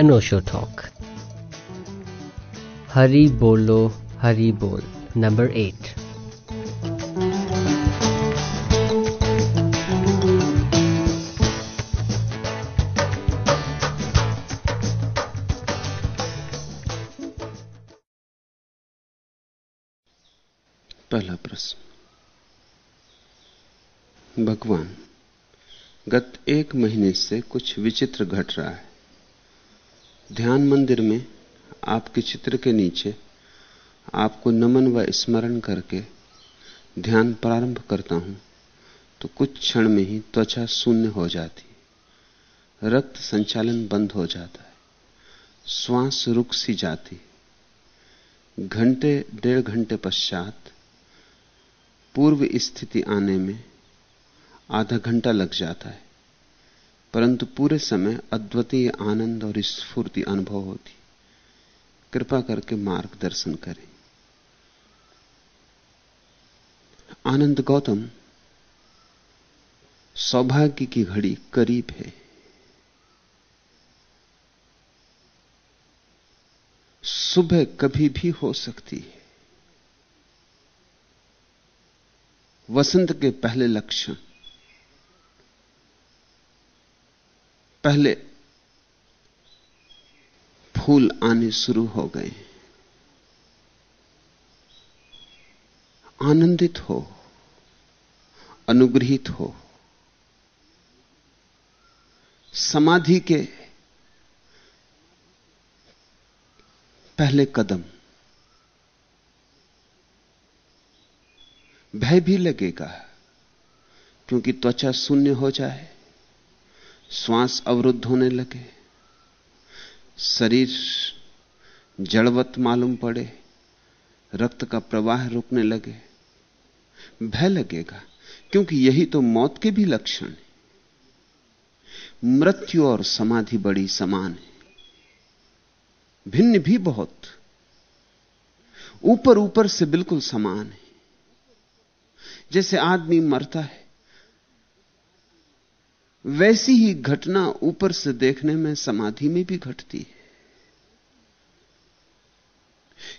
अनोशो talk हरी बोलो हरी बोल number eight पहला प्रश्न। भगवान, गत एक महीने से कुछ विचित्र घट रहा है। ध्यान मंदिर में आपके चित्र के नीचे आपको नमन व स्मरण करके ध्यान प्रारंभ करता हूँ तो कुछ क्षण में ही त्वचा शून्य हो जाती रक्त संचालन बंद हो जाता है। श्वास रुक सी जाती घंटे, डेढ़ घंटे पश्चात पूर्व स्थिति आने में आधा घंटा लग जाता है। परंतु पूरे समय अद्वितीय आनंद और स्फूर्ति अनुभव होती। कृपा करके मार्गदर्शन करें। आनंद गौतम, सौभाग्य की घड़ी करीब है। सुबह कभी भी हो सकती है। वसंत के पहले लक्षण पहले फूल आने शुरू हो गए। आनंदित हो, अनुग्रहित हो। समाधि के पहले कदम। भय भी लगेगा, क्योंकि त्वचा शून्य हो जाए। श्वास अवरुद्ध होने लगे। शरीर जड़वत मालूम पड़े, रक्त का प्रवाह रुकने लगे। भय लगेगा, क्योंकि यही तो मौत के भी लक्षण है। मृत्यु और समाधि बड़ी समान है। भिन्न भी बहुत, ऊपर ऊपर से बिल्कुल समान है। जैसे आदमी मरता है वैसी ही घटना ऊपर से देखने में, समाधि में भी घटती है।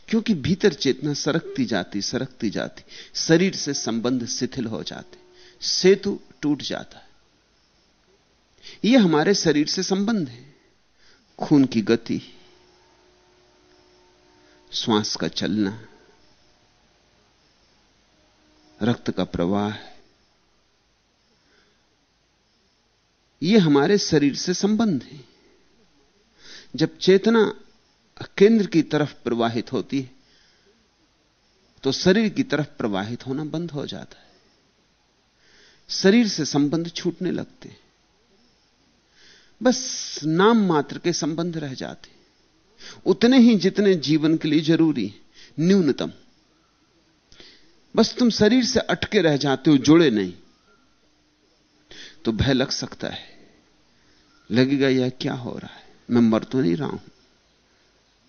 क्योंकि भीतर चेतना सरकती जाती सरकती जाती। शरीर से संबंध शिथिल हो जाते। सेतु टूट जाता है। यह हमारे शरीर से संबंध है। खून की गति, श्वास का चलना, रक्त का प्रवाह यह हमारे शरीर से संबंध है। जब चेतना केंद्र की तरफ़ प्रवाहित होती है तो शरीर की तरफ़ प्रवाहित होना बंद हो जाता है। शरीर से संबंध छूटने लगते हैं। बस नाम मात्र के संबंध रह जाते उतने ही जितने जीवन के लिए ज़रूरी न्यूनतम। बस तुम शरीर से अटके रह जाते हो, जुड़े नहीं। तो भय लग सकता है। लगेगा, यह क्या हो रहा है? मैं मर तो नहीं रहा हूँ।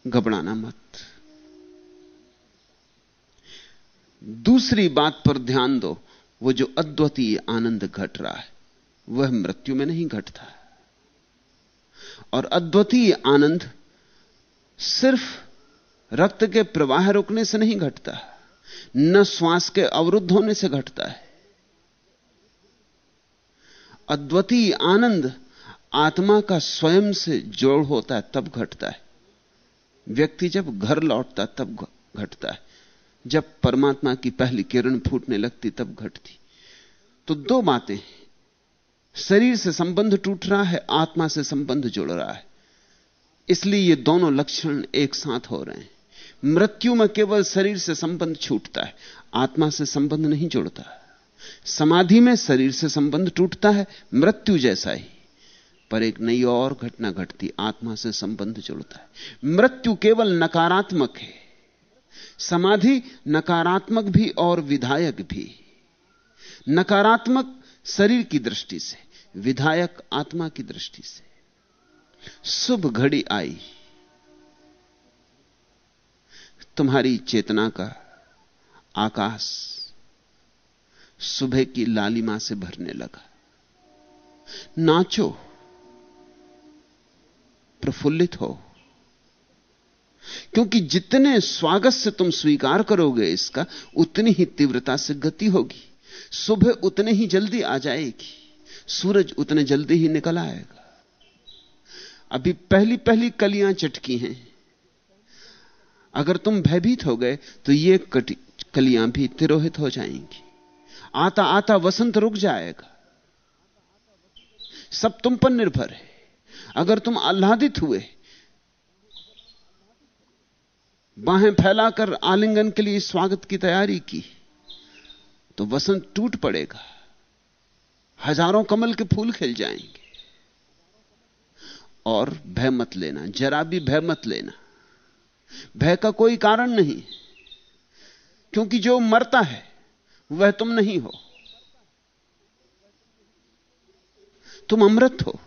घबराना मत। दूसरी बात पर ध्यान दो। वो जो अद्वितीय आनंद घट रहा है, वह मृत्यु में नहीं घटता। और अद्वितीय आनंद सिर्फ़ रक्त के प्रवाह रुकने से नहीं घटता, न श्वास के अवरुद्ध होने से घटता है। अद्वितीय आनंद आत्मा का स्वयं से जोड़ होता है, तब घटता है। व्यक्ति जब घर लौटता, तब घटता है। जब परमात्मा की पहली किरण फूटने लगती, तब घटती। तो दो बातें शरीर से संबंध टूट रहा है, आत्मा से संबंध जुड़ रहा है। इसलिए ये दोनों लक्षण एक साथ हो रहे हैं। मृत्यु में केवल शरीर से संबंध छूटता है, आत्मा से संबंध नहीं जुड़ता। समाधि में शरीर से संबंध टूटता है, मृत्यु जैसा ही। पर एक नई और घटना घटती, आत्मा से संबंध जुड़ता है। मृत्यु केवल नकारात्मक है, समाधि नकारात्मक भी और विधायक भी। नकारात्मक शरीर की दृष्टि से, विधायक आत्मा की दृष्टि से। शुभ घड़ी आई, तुम्हारी चेतना का आकाश सुबह की लालिमा से भरने लगा। नाचो। प्रफुल्लित हो। क्योंकि जितने स्वागत से तुम स्वीकार करोगे इसका, उतनी ही तीव्रता से गति होगी। सुबह उतने ही जल्दी आ जाएगी, सूरज उतने जल्दी ही निकल आएगा। अभी पहली पहली कलियाँ चटकी हैं। अगर तुम भयभीत हो गए तो ये कलियाँ भी तिरोहित हो जाएँगी। आता आता वसंत रुक जाएगा। सब तुम पर निर्भर है। अगर तुम आह्लादित हुए, बाहें फैलाकर आलिंगन के लिए स्वागत की तैयारी की तो वसंत टूट पड़ेगा। हज़ारों कमल के फूल खिल जाएँगे। और भय मत लेना, जरा भी भय मत लेना। भय का कोई कारण नहीं, क्योंकि जो मरता है, वह तुम नहीं हो। तुम अमृत हो।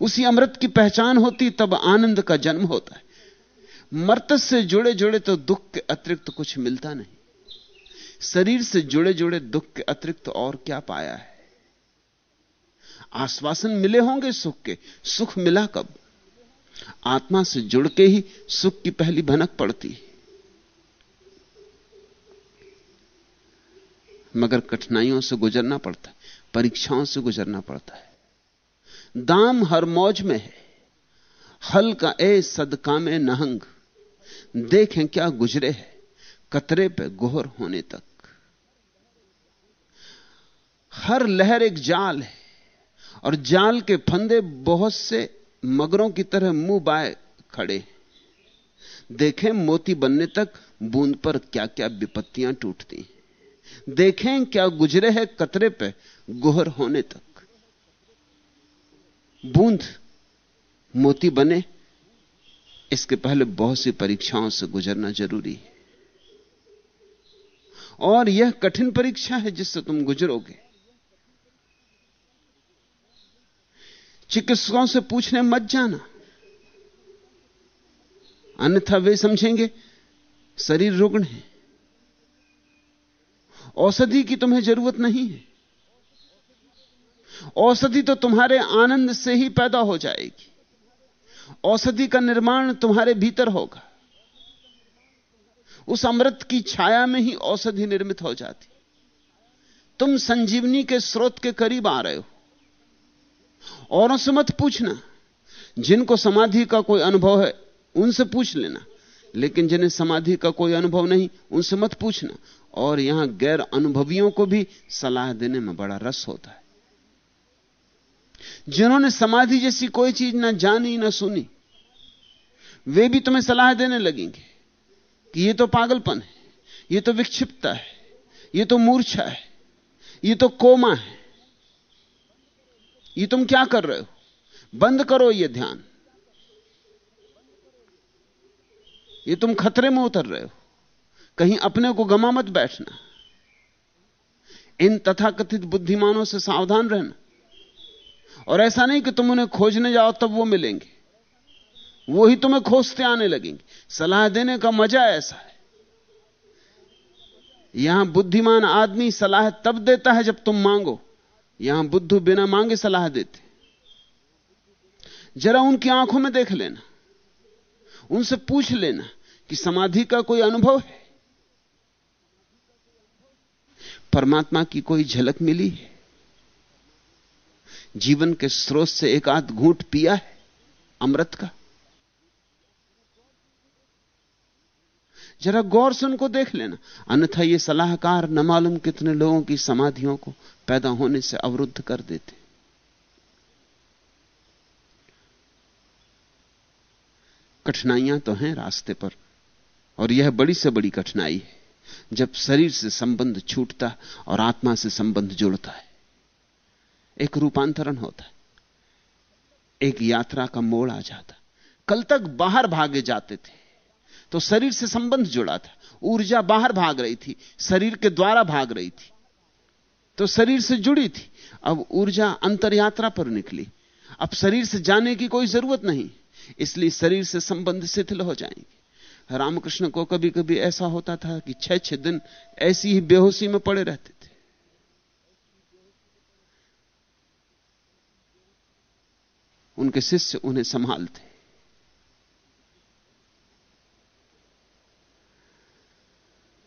उसी अमृत की पहचान होती, तब आनंद का जन्म होता है। मर्त से जुड़े जुड़े तो दुख के अतिरिक्त तो कुछ मिलता नहीं। शरीर से जुड़े जुड़े दुख के अतिरिक्त तो और क्या पाया है? आश्वासन मिले होंगे सुख के। सुख मिला कब? आत्मा से जुड़ के ही सुख की पहली भनक पड़ती मगर कठिनाइयों से गुजरना पड़ता है, परीक्षाओं से गुजरना पड़ता है। दाम हर मौज में है। हल का ए सदका में नहंग। देखें क्या गुजरे है कतरे पे गोहर होने तक। हर लहर एक जाल है और जाल के फंदे बहुत से मगरों की तरह मुँह बाय खड़े देखें मोती बनने तक बूंद पर क्या क्या विपत्तियाँ टूटती देखें क्या गुजरे है कतरे पे गोहर होने तक। बूंद मोती बने, इसके पहले बहुत सी परीक्षाओं से गुजरना ज़रूरी है। और यह कठिन परीक्षा है जिससे तुम गुजरोगे। चिकित्सकों से पूछने मत जाना। अन्यथा वे समझेंगे, शरीर रुग्ण है। औषधि की तुम्हें ज़रूरत नहीं है। औषधि तो तुम्हारे आनंद से ही पैदा हो जाएगी। औषधि का निर्माण तुम्हारे भीतर होगा। उस अमृत की छाया में ही औषधि निर्मित हो जाती। तुम संजीवनी के स्रोत के करीब आ रहे हो। औरों से मत पूछना। जिनको समाधि का कोई अनुभव है, उनसे पूछ लेना। लेकिन जिन्हें समाधि का कोई अनुभव नहीं, उनसे मत पूछना। और यहाँ गैर अनुभवियों को भी सलाह देने में बड़ा रस होता है। जिन्होंने समाधि जैसी कोई चीज़ ना जानी, ना सुनी, वे भी तुम्हें सलाह देने लगेंगे कि यह तो पागलपन है यह तो विक्षिप्तता है यह तो मूर्छा है यह तो कोमा है। ये तुम क्या कर रहे हो? बंद करो ये ध्यान। ये तुम खतरे में उतर रहे हो। कहीं अपने को गमा मत बैठना। इन तथाकथित बुद्धिमानों से सावधान रहना। और ऐसा नहीं कि तुम उन्हें खोजने जाओ, तब वो मिलेंगे। वो ही तुम्हें खोजते आने लगेंगे। सलाह देने का मज़ा ऐसा है। यहाँ बुद्धिमान आदमी सलाह तब देता है जब तुम मांगो। यहाँ बुद्धू बिना मांगे सलाह देते। जरा उनकी आँखों में देख लेना। उनसे पूछ लेना कि समाधि का कोई अनुभव है? परमात्मा की कोई झलक मिली है? जीवन के स्रोत से एक आध घूंट पिया है अमृत का। जरा गौर से उनको देख लेना। अन्यथा ये सलाहकार न मालूम कितने लोगों की समाधियों को पैदा होने से अवरुद्ध कर देते। कठिनाइयाँ तो हैं रास्ते पर, और यह बड़ी से बड़ी कठिनाई है। जब शरीर से संबंध छूटता और आत्मा से संबंध जुड़ता है एक रूपांतरण होता है। एक यात्रा का मोड़ आ जाता कल तक बाहर भागे जाते थे तो शरीर से संबंध जुड़ा था। ऊर्जा बाहर भाग रही थी, शरीर के द्वारा भाग रही थी तो शरीर से जुड़ी थी। अब ऊर्जा अंतर यात्रा पर निकली। अब शरीर से जाने की कोई ज़रूरत नहीं, इसलिए शरीर से संबंध शिथिल हो जाएँगे। रामकृष्ण को कभी कभी ऐसा होता था कि छह छह दिन ऐसी ही बेहोशी में पड़े रहते थे उनके शिष्य उन्हें संभालते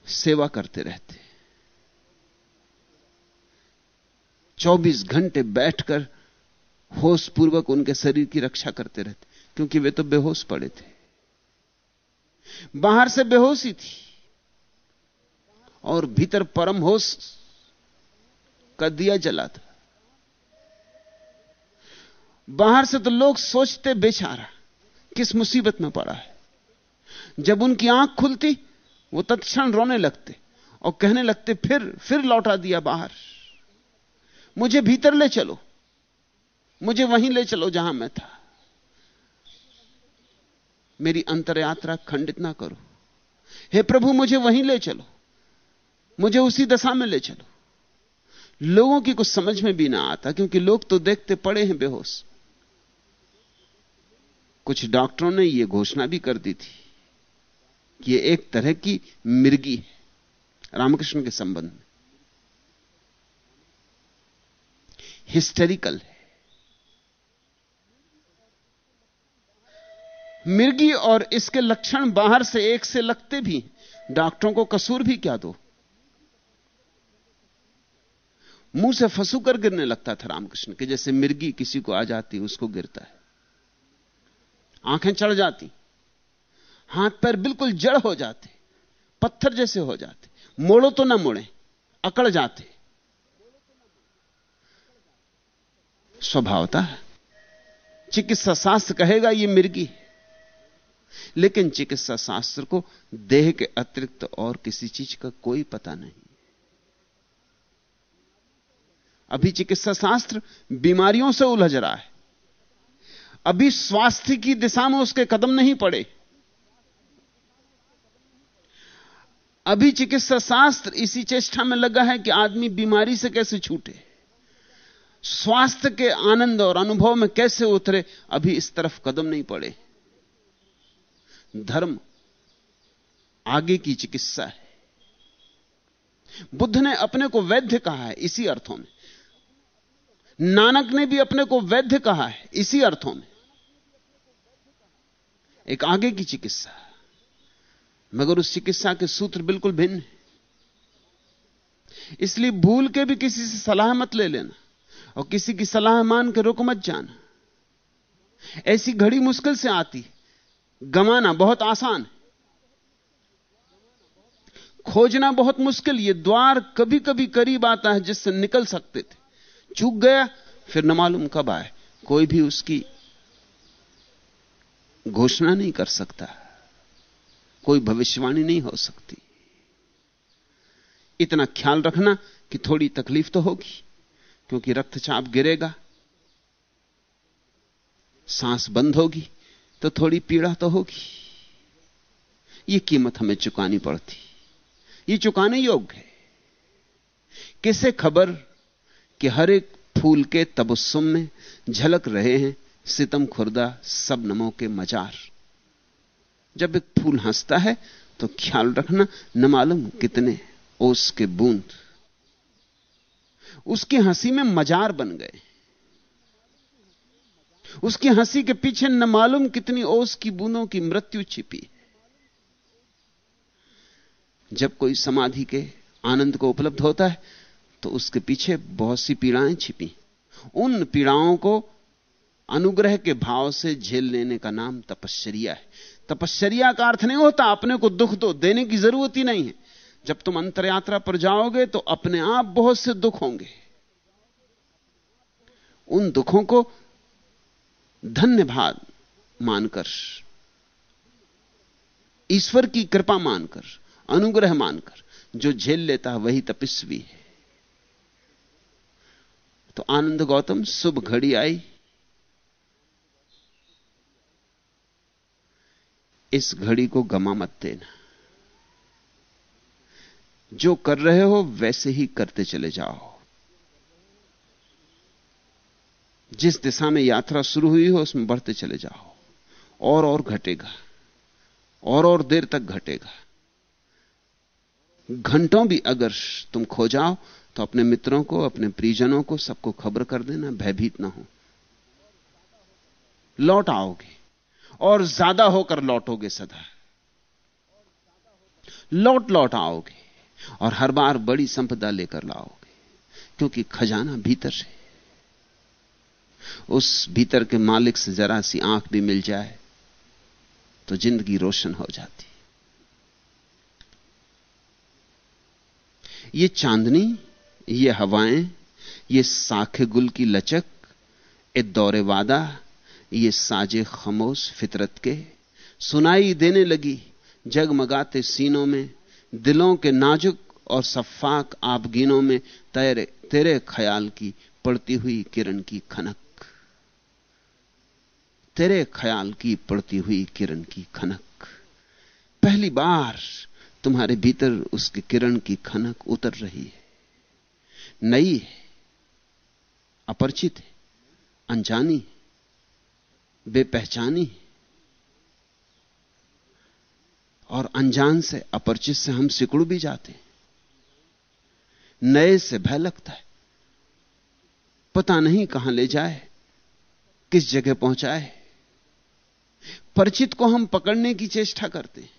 सेवा करते रहते 24 घंटे बैठकर होश पूर्वक उनके शरीर की रक्षा करते रहते क्योंकि वे तो बेहोश पड़े थे। बाहर से बेहोशी थी और भीतर परम होश का दिया जला था। बाहर से तो लोग सोचते बेचारा, किस मुसीबत में पड़ा है। जब उनकी आँख खुलती, वो तत्क्षण रोने लगते और कहने लगते, फिर फिर लौटा दिया बाहर। मुझे भीतर ले चलो, मुझे वहीं ले चलो जहाँ मैं था। मेरी अंतर यात्रा खंडित ना करो। हे प्रभु, मुझे वहीं ले चलो, मुझे उसी दशा में ले चलो। लोगों की कुछ समझ में भी ना आता, क्योंकि लोग तो देखते पड़े हैं बेहोश। कुछ डॉक्टरों ने यह घोषणा भी कर दी थी कि यह एक तरह की मिर्गी है, रामकृष्ण के संबंध में। हिस्टेरिकल है। मिर्गी और इसके लक्षण बाहर से एक से लगते भी डॉक्टरों को कसूर भी क्या दो? मुँह से फंसू कर गिरने लगता था रामकृष्ण के, जैसे मिर्गी किसी को आ जाती उसको गिरता है। आँखें चढ़ जाती, हाथ पैर बिल्कुल जड़ हो जाते, पत्थर जैसे हो जाते, मोड़ो तो ना मुड़े, अकड़ जाते। स्वभावता चिकित्सा शास्त्र कहेगा ये मिर्गी लेकिन चिकित्सा शास्त्र को देह के अतिरिक्त और किसी चीज़ का कोई पता नहीं। अभी चिकित्सा शास्त्र बीमारियों से उलझ रहा है। अभी स्वास्थ्य की दिशा में उसके कदम नहीं पड़े। अभी चिकित्सा शास्त्र इसी चेष्टा में लगा है कि आदमी बीमारी से कैसे छूटे। स्वास्थ्य के आनंद और अनुभव में कैसे उतरे, अभी इस तरफ़ कदम नहीं पड़े। धर्म आगे की चिकित्सा है। बुद्ध ने अपने को वैद्य कहा है इसी अर्थों में। नानक ने भी अपने को वैद्य कहा है इसी अर्थों में। एक आगे की चिकित्सा। मगर उस चिकित्सा के सूत्र बिल्कुल भिन्न है। इसलिए भूल के भी किसी से सलाह मत ले लेना और किसी की सलाह मान के रुक मत जाना। ऐसी घड़ी मुश्किल से आती गमाना बहुत आसान है। खोजना बहुत मुश्किल, ये द्वार कभी कभी करीब आता है जिससे निकल सकते थे। चूक गया, फिर न मालूम कब आए। कोई भी उसकी घोषणा नहीं कर सकता। कोई भविष्यवाणी नहीं हो सकती। इतना ख्याल रखना कि थोड़ी तकलीफ़ तो होगी, क्योंकि रक्तचाप गिरेगा, सांस बंद होगी तो थोड़ी पीड़ा तो होगी। यह कीमत हमें चुकानी पड़ती। ये चुकाने योग्य है। किसे खबर कि हर एक फूल के तबस्सुम में झलक रहे हैं सितम खुर्दा, सब नमो के मजार। जब एक फूल हंसता है तो ख्याल रखना, न मालूम कितने ओस के बूंद। उसकी हँसी में मजार बन गए। उसकी हँसी के पीछे न मालूम कितनी ओस की बूंदों की मृत्यु छिपी। जब कोई समाधि के आनंद को उपलब्ध होता है तो उसके पीछे बहुत सी पीड़ाएँ छिपी। उन पीड़ाओं को अनुग्रह के भाव से झेल लेने का नाम तपश्चर्या है। तपश्चर्या का अर्थ नहीं होता, अपने को दुख दो देने की ज़रूरत ही नहीं है। जब तुम अंतर यात्रा पर जाओगे तो अपने आप बहुत से दुख होंगे। उन दुखों को धन्यवाद मानकर, ईश्वर की कृपा मानकर, अनुग्रह मानकर, जो झेल लेता है वही तपस्वी है। तो आनंद गौतम, शुभ घड़ी आई। इस घड़ी को गमा मत देना। जो कर रहे हो, वैसे ही करते चले जाओ। जिस दिशा में यात्रा शुरू हुई हो, उसमें बढ़ते चले जाओ। और और घटेगा। और और देर तक घटेगा। घंटों भी अगर तुम खो जाओ तो अपने मित्रों को, अपने परिजनों को सबको खबर कर देना, भयभीत ना हो। लौट आओगे। और ज़्यादा होकर लौटोगे सदा। लौट लौट आओगे और हर बार बड़ी संपदा लेकर लाओगे, क्योंकि खजाना भीतर है उस भीतर के मालिक से जरा सी आँख भी मिल जाए तो ज़िंदगी रोशन हो जाती। ये चांदनी, ये हवाएँ, ये साखे गुल की लचक ए दौरे वादा ये साजे खमोश फितरत के सुनाई देने लगी जगमगाते सीनों में, दिलों के नाजुक और सफाक आपगीनों में तेरे तेरे ख्याल की पड़ती हुई किरण की खनक। तेरे ख्याल की पड़ती हुई किरण की खनक। पहली बार तुम्हारे भीतर उसकी किरण की खनक उतर रही है। नई है, अपरिचित है, अनजानी है। बेपहचानी। और अनजान से, अपरिचित से हम सिकुड़ भी जाते हैं। नए से भय लगता है। पता नहीं कहाँ ले जाए, किस जगह पहुँचाए। परिचित को हम पकड़ने की चेष्टा करते हैं।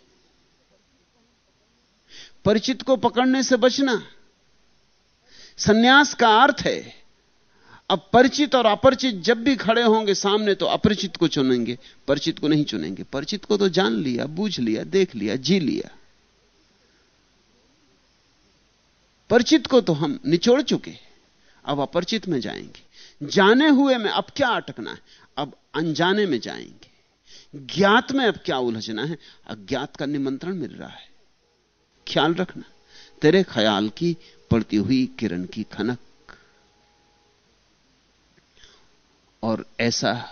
परिचित को पकड़ने से बचना सन्यास का अर्थ है। अब परिचित और अपरिचित जब भी खड़े होंगे सामने तो अपरिचित को चुनेंगे, परिचित को नहीं चुनेंगे। परिचित को तो जान लिया, बूझ लिया, देख लिया, जी लिया। परिचित को तो हम निचोड़ चुके अब अपरिचित में जाएँगे। जाने हुए में अब क्या अटकना है? अब अनजाने में जाएँगे। ज्ञात में अब क्या उलझना है? अज्ञात का निमंत्रण मिल रहा है। ख्याल रखना, तेरे ख्याल की पड़ती हुई किरण की खनक और ऐसा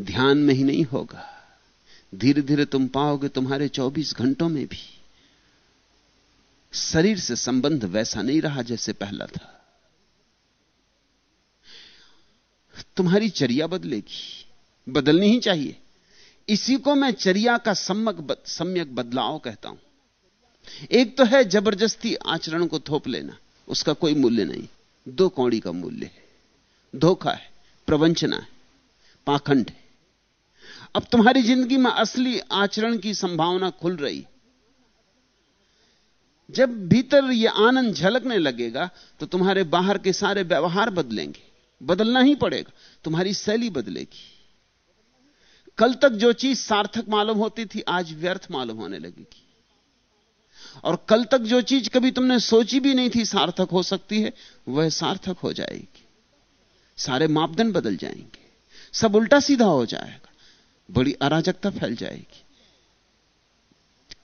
ध्यान में ही नहीं होगा। धीरे धीरे तुम पाओगे तुम्हारे 24 घंटों में भी शरीर से संबंध वैसा नहीं रहा जैसे पहला था। तुम्हारी चर्या बदलेगी बदलनी ही चाहिए। इसी को मैं चर्या का सम्यक बद, सम्यक बदलाव कहता हूँ। एक तो है ज़बरदस्ती आचरण को थोप लेना उसका कोई मूल्य नहीं। दो कौड़ी का मूल्य है। धोखा है। प्रवंचना है, पाखंड है। अब तुम्हारी ज़िंदगी में असली आचरण की संभावना खुल रही। जब भीतर यह आनंद झलकने लगेगा तो तुम्हारे बाहर के सारे व्यवहार बदलेंगे। बदलना ही पड़ेगा, तुम्हारी शैली बदलेगी। कल तक जो चीज़ सार्थक मालूम होती थी, आज व्यर्थ मालूम होने लगेगी। और कल तक जो चीज़ कभी तुमने सोची भी नहीं थी सार्थक हो सकती है, वह सार्थक हो जाएगी। सारे मापदंड बदल जाएँगे। सब उल्टा सीधा हो जाएगा। बड़ी अराजकता फैल जाएगी।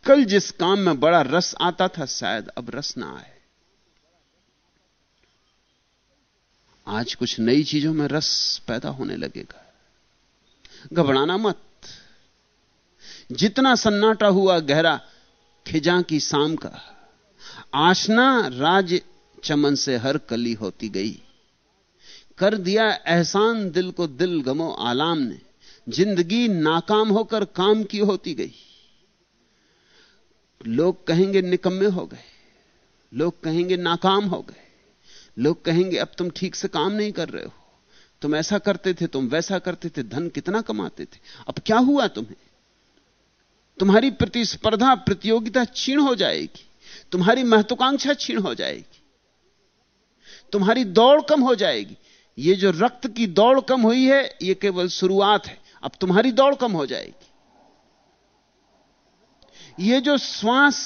कल जिस काम में बड़ा रस आता था, शायद अब रस ना आए। आज कुछ नई चीज़ों में रस पैदा होने लगेगा। घबराना मत। जितना सन्नाटा हुआ गहरा, खिजा की शाम का, आशना राज चमन से हर कली होती गई। कर दिया एहसान दिल को दिल गमो आलाम ने। ज़िंदगी नाकाम होकर काम की होती गई। लोग कहेंगे निकम्मे हो गए। लोग कहेंगे नाकाम हो गए। लोग कहेंगे अब तुम ठीक से काम नहीं कर रहे हो। तुम ऐसा करते थे, तुम वैसा करते थे, धन कितना कमाते थे। अब क्या हुआ तुम्हें? तुम्हारी प्रतिस्पर्धा, प्रतियोगिता क्षीण हो जाएगी। तुम्हारी महत्वाकांक्षा क्षीण हो जाएगी। तुम्हारी दौड़ कम हो जाएगी। ये जो रक्त की दौड़ कम हुई है, ये केवल शुरुआत है। अब तुम्हारी दौड़ कम हो जाएगी। ये जो श्वास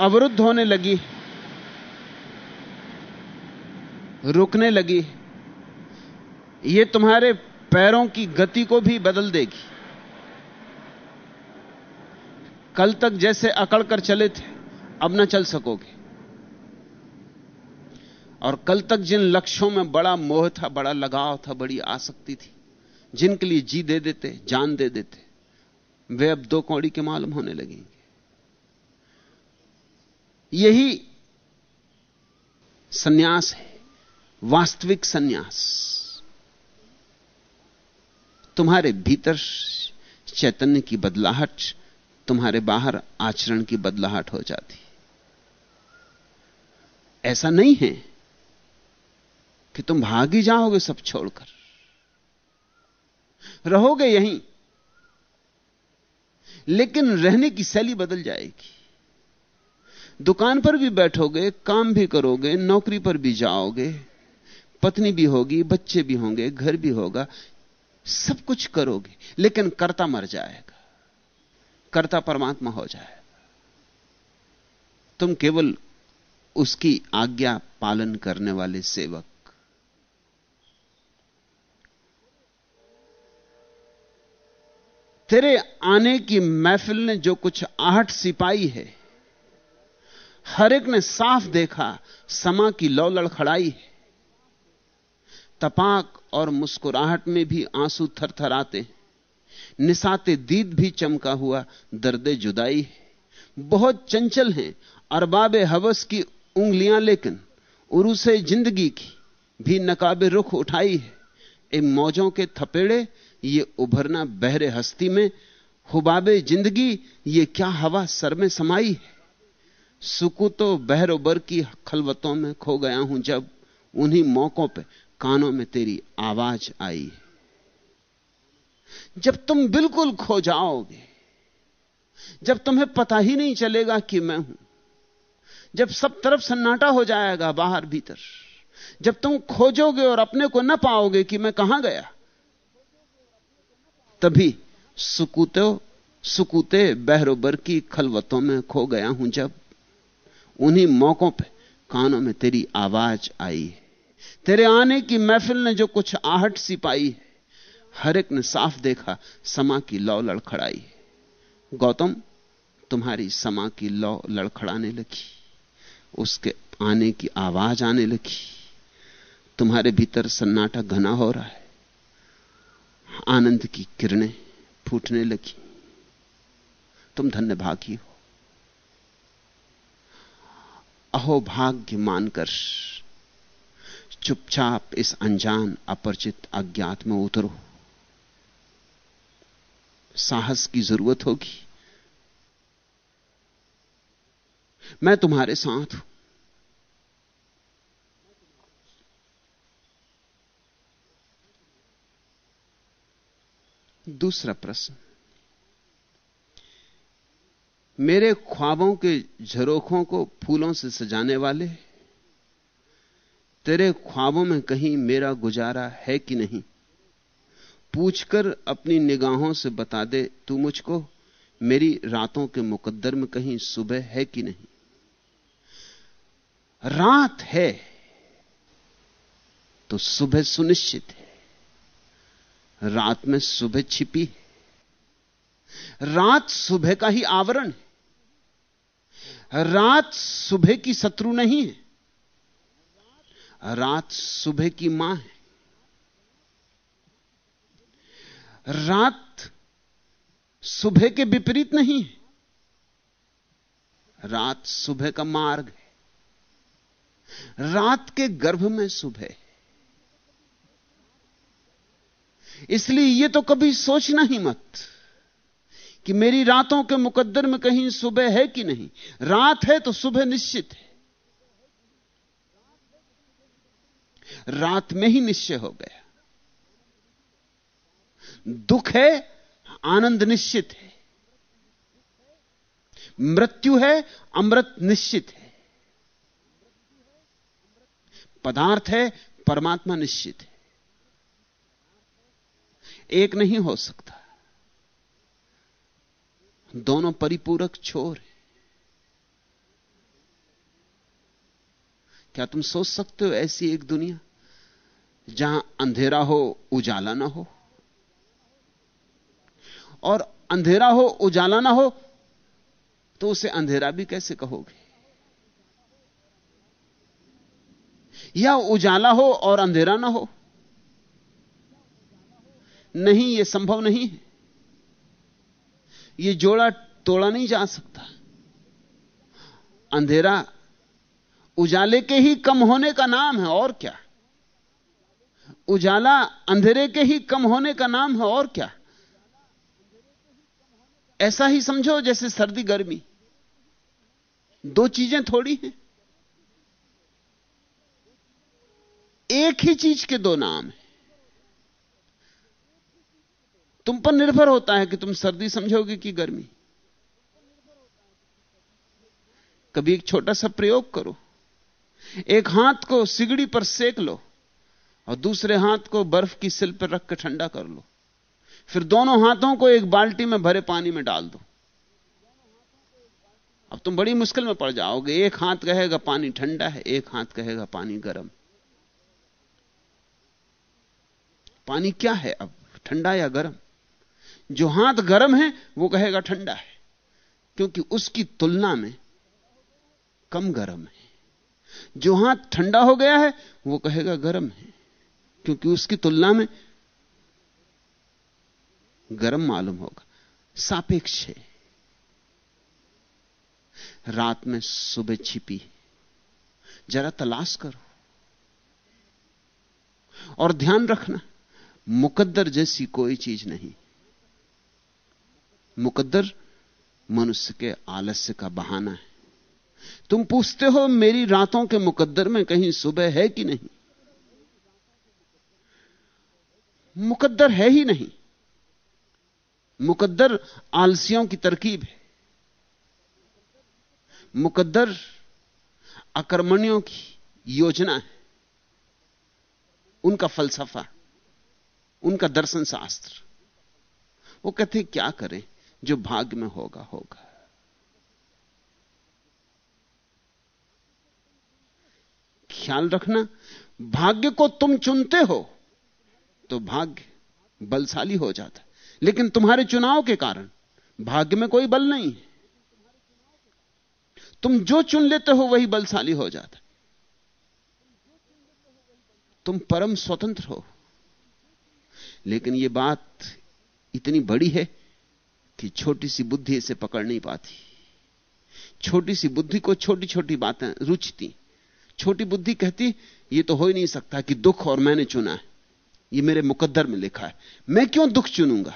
अवरुद्ध होने लगी, रुकने लगी, ये तुम्हारे पैरों की गति को भी बदल देगी। कल तक जैसे अकड़ कर चले थे अब ना चल सकोगे। और कल तक जिन लक्ष्यों में बड़ा मोह था, बड़ा लगाव था, बड़ी आसक्ति थी, जिनके लिए जी दे देते, जान दे देते, वे अब दो कौड़ी के मालूम होने लगेंगे। यही सन्यास है, वास्तविक सन्यास। तुम्हारे भीतर चैतन्य की बदलाहट, तुम्हारे बाहर आचरण की बदलाहट हो जाती ऐसा नहीं है कि तुम भाग ही जाओगे सब छोड़कर। रहोगे यहीं, लेकिन रहने की शैली बदल जाएगी। दुकान पर भी बैठोगे, काम भी करोगे, नौकरी पर भी जाओगे, पत्नी भी होगी, बच्चे भी होंगे, घर भी होगा, सब कुछ करोगे, लेकिन कर्ता मर जाएगा। कर्ता परमात्मा हो जाएगा। तुम केवल उसकी आज्ञा पालन करने वाले सेवक। तेरे आने की महफिल ने जो कुछ आहट सिपाही है, हर एक ने साफ़ देखा, समा की लौ लड़खड़ाई है। तपाक और मुस्कुराहट में भी आँसू थरथराते निसाते दीद भी चमका हुआ, दर्दे जुदाई है। बहुत चंचल हैं अरबाब हवस की उंगलियाँ लेकिन उरुसे ज़िंदगी की भी नकाबे रुख उठाई है। इन मौजों के थपेड़े, ये उभरना बहरे हस्ती में, हुबाबे ज़िंदगी, ये क्या हवा सर में समाई है? सुकू तो बहरोबर की खलवतों में खो गया हूँ जब उन्हीं मौकों पे कानों में तेरी आवाज़ आई है। जब तुम बिल्कुल खो जाओगे, जब तुम्हें पता ही नहीं चलेगा कि मैं हूँ जब सब तरफ़ सन्नाटा हो जाएगा बाहर भीतर। जब तुम खोजोगे और अपने को न पाओगे कि मैं कहाँ गया, तभी सुकूते सुकूते बहरोबर की खलवतों में खो गया हूँ जब। उन्हीं मौकों पे कानों में तेरी आवाज़ आई तेरे आने की महफिल ने जो कुछ आहट सी पाई हर एक ने साफ़ देखा समा की लौ लड़खड़ाई गौतम, तुम्हारी समा की लौ लड़खड़ाने लगी। उसके आने की आवाज़ आने लगी। तुम्हारे भीतर सन्नाटा घना हो रहा है। आनंद की किरणें फूटने लगी। तुम धन्य भागी हो। अहो भाग्य मानकर चुपचाप इस अनजान अपरिचित अज्ञात में उतरो। साहस की ज़रूरत होगी। मैं तुम्हारे साथ हूँ। दूसरा प्रश्न। मेरे ख्वाबों के झरोखों को फूलों से सजाने वाले, तेरे ख्वाबों में कहीं मेरा गुजारा है कि नहीं? पूछकर अपनी निगाहों से बता दे तू मुझको, मेरी रातों के मुकद्दर में कहीं सुबह है कि नहीं? रात है तो सुबह सुनिश्चित है। रात में सुबह छिपी है। रात सुबह का ही आवरण है। रात सुबह की शत्रु नहीं है। रात सुबह की माँ है। रात सुबह के विपरीत नहीं है। रात सुबह का मार्ग है। रात के गर्भ में सुबह। इसलिए यह तो कभी सोचना ही मत कि मेरी रातों के मुकद्दर में कहीं सुबह है कि नहीं। रात है तो सुबह निश्चित है। रात में ही निश्चय हो गया। दुख है, आनंद निश्चित है। मृत्यु है, अमृत निश्चित है। पदार्थ है, परमात्मा निश्चित है। एक नहीं हो सकता। दोनों परिपूरक छोर हैं। क्या तुम सोच सकते हो ऐसी एक दुनिया जहाँ अंधेरा हो, उजाला ना हो? और अंधेरा हो, उजाला ना हो तो उसे अंधेरा भी कैसे कहोगे? या उजाला हो और अंधेरा ना हो। नहीं यह संभव नहीं है। यह जोड़ा तोड़ा नहीं जा सकता। अंधेरा उजाले के ही कम होने का नाम है, और क्या? उजाला अंधेरे के ही कम होने का नाम है, और क्या? ऐसा ही समझो जैसे सर्दी गर्मी। दो चीज़ें थोड़ी हैं। एक ही चीज़ के दो नाम है। तुम पर निर्भर होता है कि तुम सर्दी समझोगे कि गर्मी। कभी एक छोटा सा प्रयोग करो। एक हाथ को सिगड़ी पर सेक लो और दूसरे हाथ को बर्फ़ की सिल पर रख कर ठंडा कर लो। फिर दोनों हाथों को एक बाल्टी में भरे पानी में डाल दो। अब तुम बड़ी मुश्किल में पड़ जाओगे। एक हाथ कहेगा पानी ठंडा है, एक हाथ कहेगा पानी गर्म। पानी क्या है अब? ठंडा या गर्म? जो हाथ गर्म है, वो कहेगा ठंडा है, क्योंकि उसकी तुलना में कम गर्म है। जो हाथ ठंडा हो गया है, वो कहेगा गर्म है, क्योंकि उसकी तुलना में गर्म मालूम होगा। सापेक्ष है। रात में सुबह छिपी जरा तलाश करो और ध्यान रखना। मुकद्दर जैसी कोई चीज़ नहीं। मुकद्दर मनुष्य के आलस्य का बहाना है। तुम पूछते हो, मेरी रातों के मुकद्दर में कहीं सुबह है कि नहीं? मुकद्दर है ही नहीं। मुकद्दर आलसियों की तरकीब है। मुकद्दर अकर्मणियों की योजना है। उनका फलसफा। उनका दर्शन शास्त्र। वो कहते क्या करें? जो भाग्य में होगा होगा। ख्याल रखना, भाग्य को तुम चुनते हो तो भाग्य बलशाली हो जाता लेकिन तुम्हारे चुनाव के कारण भाग्य में कोई बल नहीं है। तुम जो चुन लेते हो, वही बलशाली हो जाता तुम परम स्वतंत्र हो। लेकिन यह बात इतनी बड़ी है कि छोटी सी बुद्धि इसे पकड़ नहीं पाती। छोटी सी बुद्धि को छोटी छोटी बातें रुचती। छोटी बुद्धि कहती, ये तो हो ही नहीं सकता कि दुख और मैंने चुना है। ये मेरे मुकद्दर में लिखा है। मैं क्यों दुख चुनूँगा?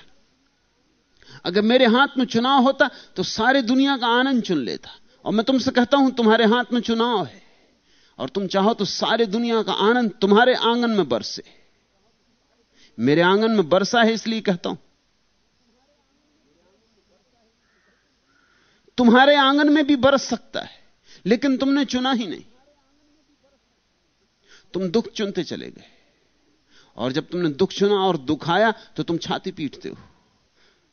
अगर मेरे हाथ में चुनाव होता तो सारे दुनिया का आनंद चुन लेता। और मैं तुमसे कहता हूँ, तुम्हारे हाथ में चुनाव है। और तुम चाहो तो सारे दुनिया का आनंद तुम्हारे आँगन में बरसे। मेरे आँगन में बरसा है इसलिए कहता हूँ। तुम्हारे आँगन में भी बरस सकता है, लेकिन तुमने चुना ही नहीं। तुम दुख चुनते चले गए। और जब तुमने दुख चुना और दुखाया तो तुम छाती पीटते हो।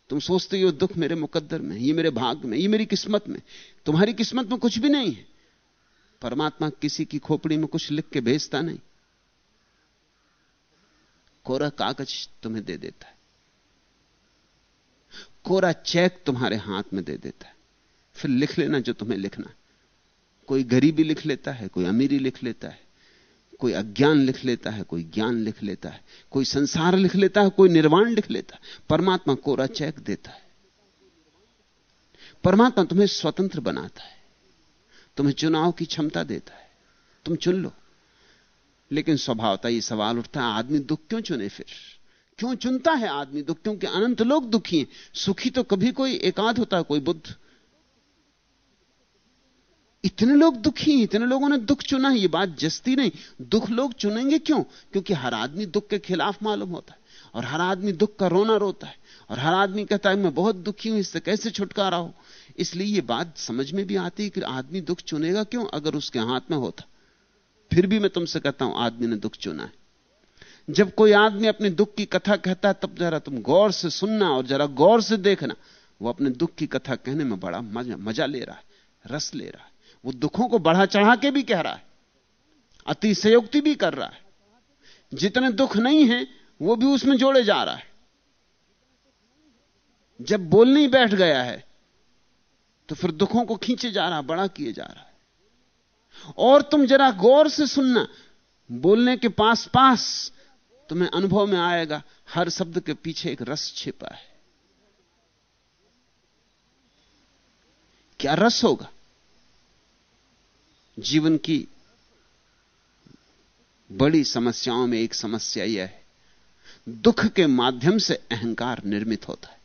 तुम सोचते हो दुख मेरे मुकद्दर में ये मेरे भाग में ये मेरी किस्मत में तुम्हारी किस्मत में कुछ भी नहीं है। परमात्मा किसी की खोपड़ी में कुछ लिख के भेजता नहीं। कोरा कागज़ तुम्हें दे देता है। कोरा चेक तुम्हारे हाथ में दे देता है। फिर लिख लेना जो तुम्हें लिखना कोई गरीबी लिख लेता है, कोई अमीरी लिख लेता है, कोई अज्ञान लिख लेता है, कोई ज्ञान लिख लेता है, कोई संसार लिख लेता है, कोई निर्वाण लिख लेता है। परमात्मा कोरा चेक देता है। परमात्मा तुम्हें स्वतंत्र बनाता है। तुम्हें चुनाव की क्षमता देता है। तुम चुन लो। लेकिन स्वभावता ये सवाल उठता है, आदमी दुख क्यों चुने फिर? क्यों चुनता है आदमी दुख? क्योंकि अनंत लोग दुखी हैं। सुखी तो कभी कोई एकाध होता है, कोई बुद्ध। इतने लोग दुखी हैं, इतने लोगों ने दुख चुना है, ये बात जस्ती नहीं। दुख लोग चुनेंगे क्यों? क्योंकि हर आदमी दुख के खिलाफ मालूम होता है, और हर आदमी दुख का रोना रोता है, और हर आदमी कहता है, मैं बहुत दुखी हूँ, इससे कैसे छुटकारा हो? इसलिए यह बात समझ में भी आती है कि आदमी दुख चुनेगा क्यों, अगर उसके हाथ में होता। फिर भी मैं तुमसे कहता हूँ, आदमी ने दुख चुना है। जब कोई आदमी अपने दुख की कथा कहता है, तब जरा तुम गौर से सुनना और जरा गौर से देखना। वो अपने दुख की कथा कहने में बड़ा मज़ा मज़ा ले रहा है, रस ले रहा है। वो दुखों को बढ़ा चढ़ा के भी कह रहा है अतिशयोक्ति भी कर रहा है। जितने दुख नहीं है, वो भी उसमें जोड़े जा रहा है। जब बोलने ही बैठ गया है तो फिर दुखों को खींचे जा रहा बड़ा किए जा रहा है। और तुम जरा गौर से सुनना। बोलने के पास पास तुम्हें अनुभव में आएगा, हर शब्द के पीछे एक रस छिपा है। क्या रस होगा? जीवन की बड़ी समस्याओं में एक समस्या यह है, दुख के माध्यम से अहंकार निर्मित होता है।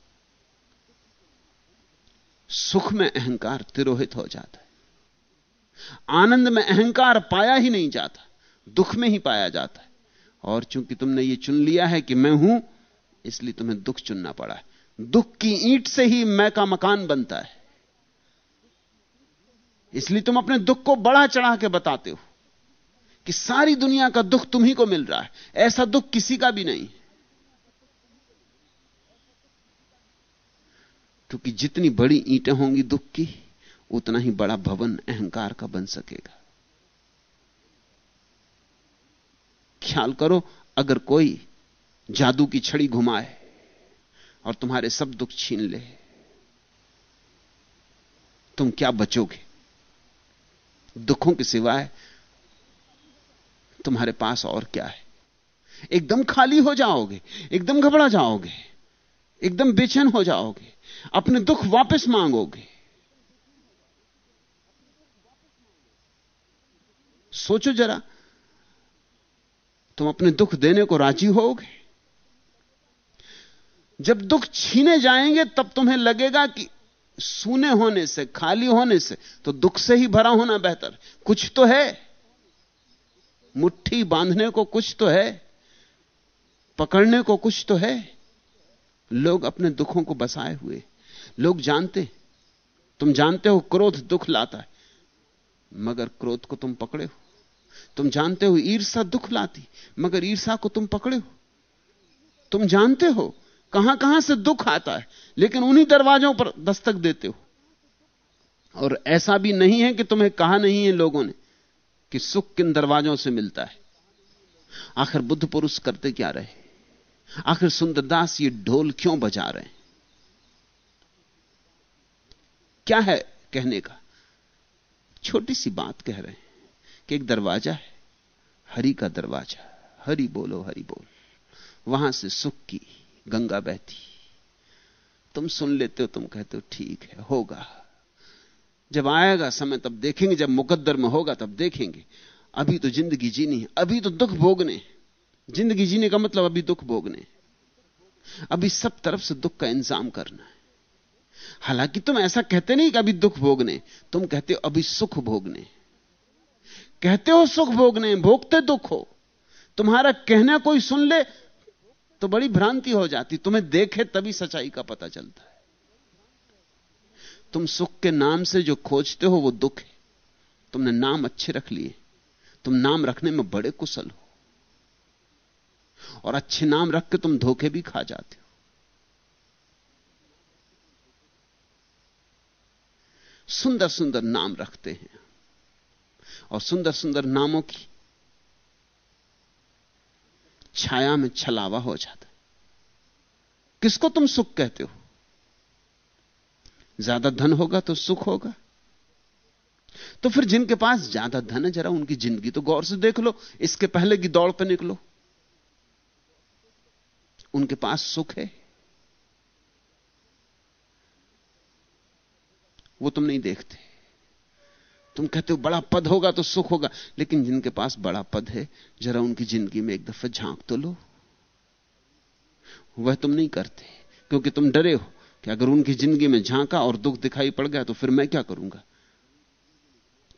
सुख में अहंकार तिरोहित हो जाता है। आनंद में अहंकार पाया ही नहीं जाता, दुख में ही पाया जाता है। और चूँकि तुमने ये चुन लिया है कि मैं हूँ, इसलिए तुम्हें दुख चुनना पड़ा है। दुख की ईंट से ही मैं का मकान बनता है। इसलिए तुम अपने दुख को बड़ा चढ़ा के बताते हो कि सारी दुनिया का दुख तुम्ही को मिल रहा है। ऐसा दुख किसी का भी नहीं। क्योंकि जितनी बड़ी ईंटें होंगी दुख की उतना ही बड़ा भवन अहंकार का बन सकेगा। ख्याल करो, अगर कोई जादू की छड़ी घुमाए और तुम्हारे सब दुख छीन ले, तुम क्या बचोगे? दुखों के सिवाय तुम्हारे पास और क्या है? एकदम खाली हो जाओगे, एकदम घबरा जाओगे, एकदम बेचैन हो जाओगे, अपने दुख वापस मांगोगे। सोचो जरा। तुम अपने दुख देने को राज़ी होगे जब दुख छीने जाएँगे, तब तुम्हें लगेगा कि सूने होने से, खाली होने से तो दुख से ही भरा होना बेहतर। कुछ तो है। मुट्ठी बांधने को कुछ तो है। पकड़ने को कुछ तो है। लोग अपने दुखों को बसाए हुए। लोग जानते तुम जानते हो, क्रोध दुख लाता है। मगर क्रोध को तुम पकड़े हो। तुम जानते हो ईर्षा दुख लाती, मगर ईर्षा को तुम पकड़े हो। तुम जानते हो कहाँ कहाँ से दुख आता है, लेकिन उन्हीं दरवाजों पर दस्तक देते हो। और ऐसा भी नहीं है कि तुम्हें कहा नहीं है लोगों ने कि सुख किन दरवाजों से मिलता है। आखिर बुद्ध पुरुष करते क्या रहे? आखिर सुंदरदास ये ढोल क्यों बजा रहे क्या है कहने का? छोटी सी बात कह रहे हैं। कि एक दरवाज़ा है। हरि का दरवाज़ा। हरि बोलो, हरि बोल। वहाँ से सुख की गंगा बहती। तुम सुन लेते हो, तुम कहते हो, ठीक है, होगा। जब आएगा समय, तब देखेंगे। जब मुकद्दर में होगा, तब देखेंगे। अभी तो ज़िंदगी जीनी है। अभी तो दुख भोगने। ज़िंदगी जीने का मतलब अभी दुख भोगने। अभी सब तरफ़ से दुख का इंतज़ाम करना है। हालाँकि तुम ऐसा कहते नहीं कि अभी दुख भोगने। तुम कहते हो, अभी सुख भोगने। कहते हो सुख भोगने, भोगते दुख हो। तुम्हारा कहना कोई सुन ले तो बड़ी भ्रांति हो जाती। तुम्हें देखे तभी सच्चाई का पता चलता है। तुम सुख के नाम से जो खोजते हो, वो दुख है। तुमने नाम अच्छे रख लिए। तुम नाम रखने में बड़े कुशल हो। और अच्छे नाम रख के तुम धोखे भी खा जाते हो। सुंदर सुंदर नाम रखते हैं। और सुंदर सुंदर नामों की छाया में छलावा हो जाता है। किसको तुम सुख कहते हो? ज़्यादा धन होगा तो सुख होगा। तो फिर जिनके पास ज़्यादा धन है, जरा उनकी ज़िंदगी तो गौर से देख लो, इसके पहले की दौड़ पर निकलो। उनके पास सुख है। वो तुम नहीं देखते। तुम कहते हो बड़ा पद होगा तो सुख होगा, लेकिन जिनके पास बड़ा पद है, जरा उनकी ज़िंदगी में एक दफ़ा झाँक तो लो। वह तुम नहीं करते, क्योंकि तुम डरे हो कि अगर उनकी ज़िंदगी में झांका और दुख दिखाई पड़ गया तो फिर मैं क्या करूँगा?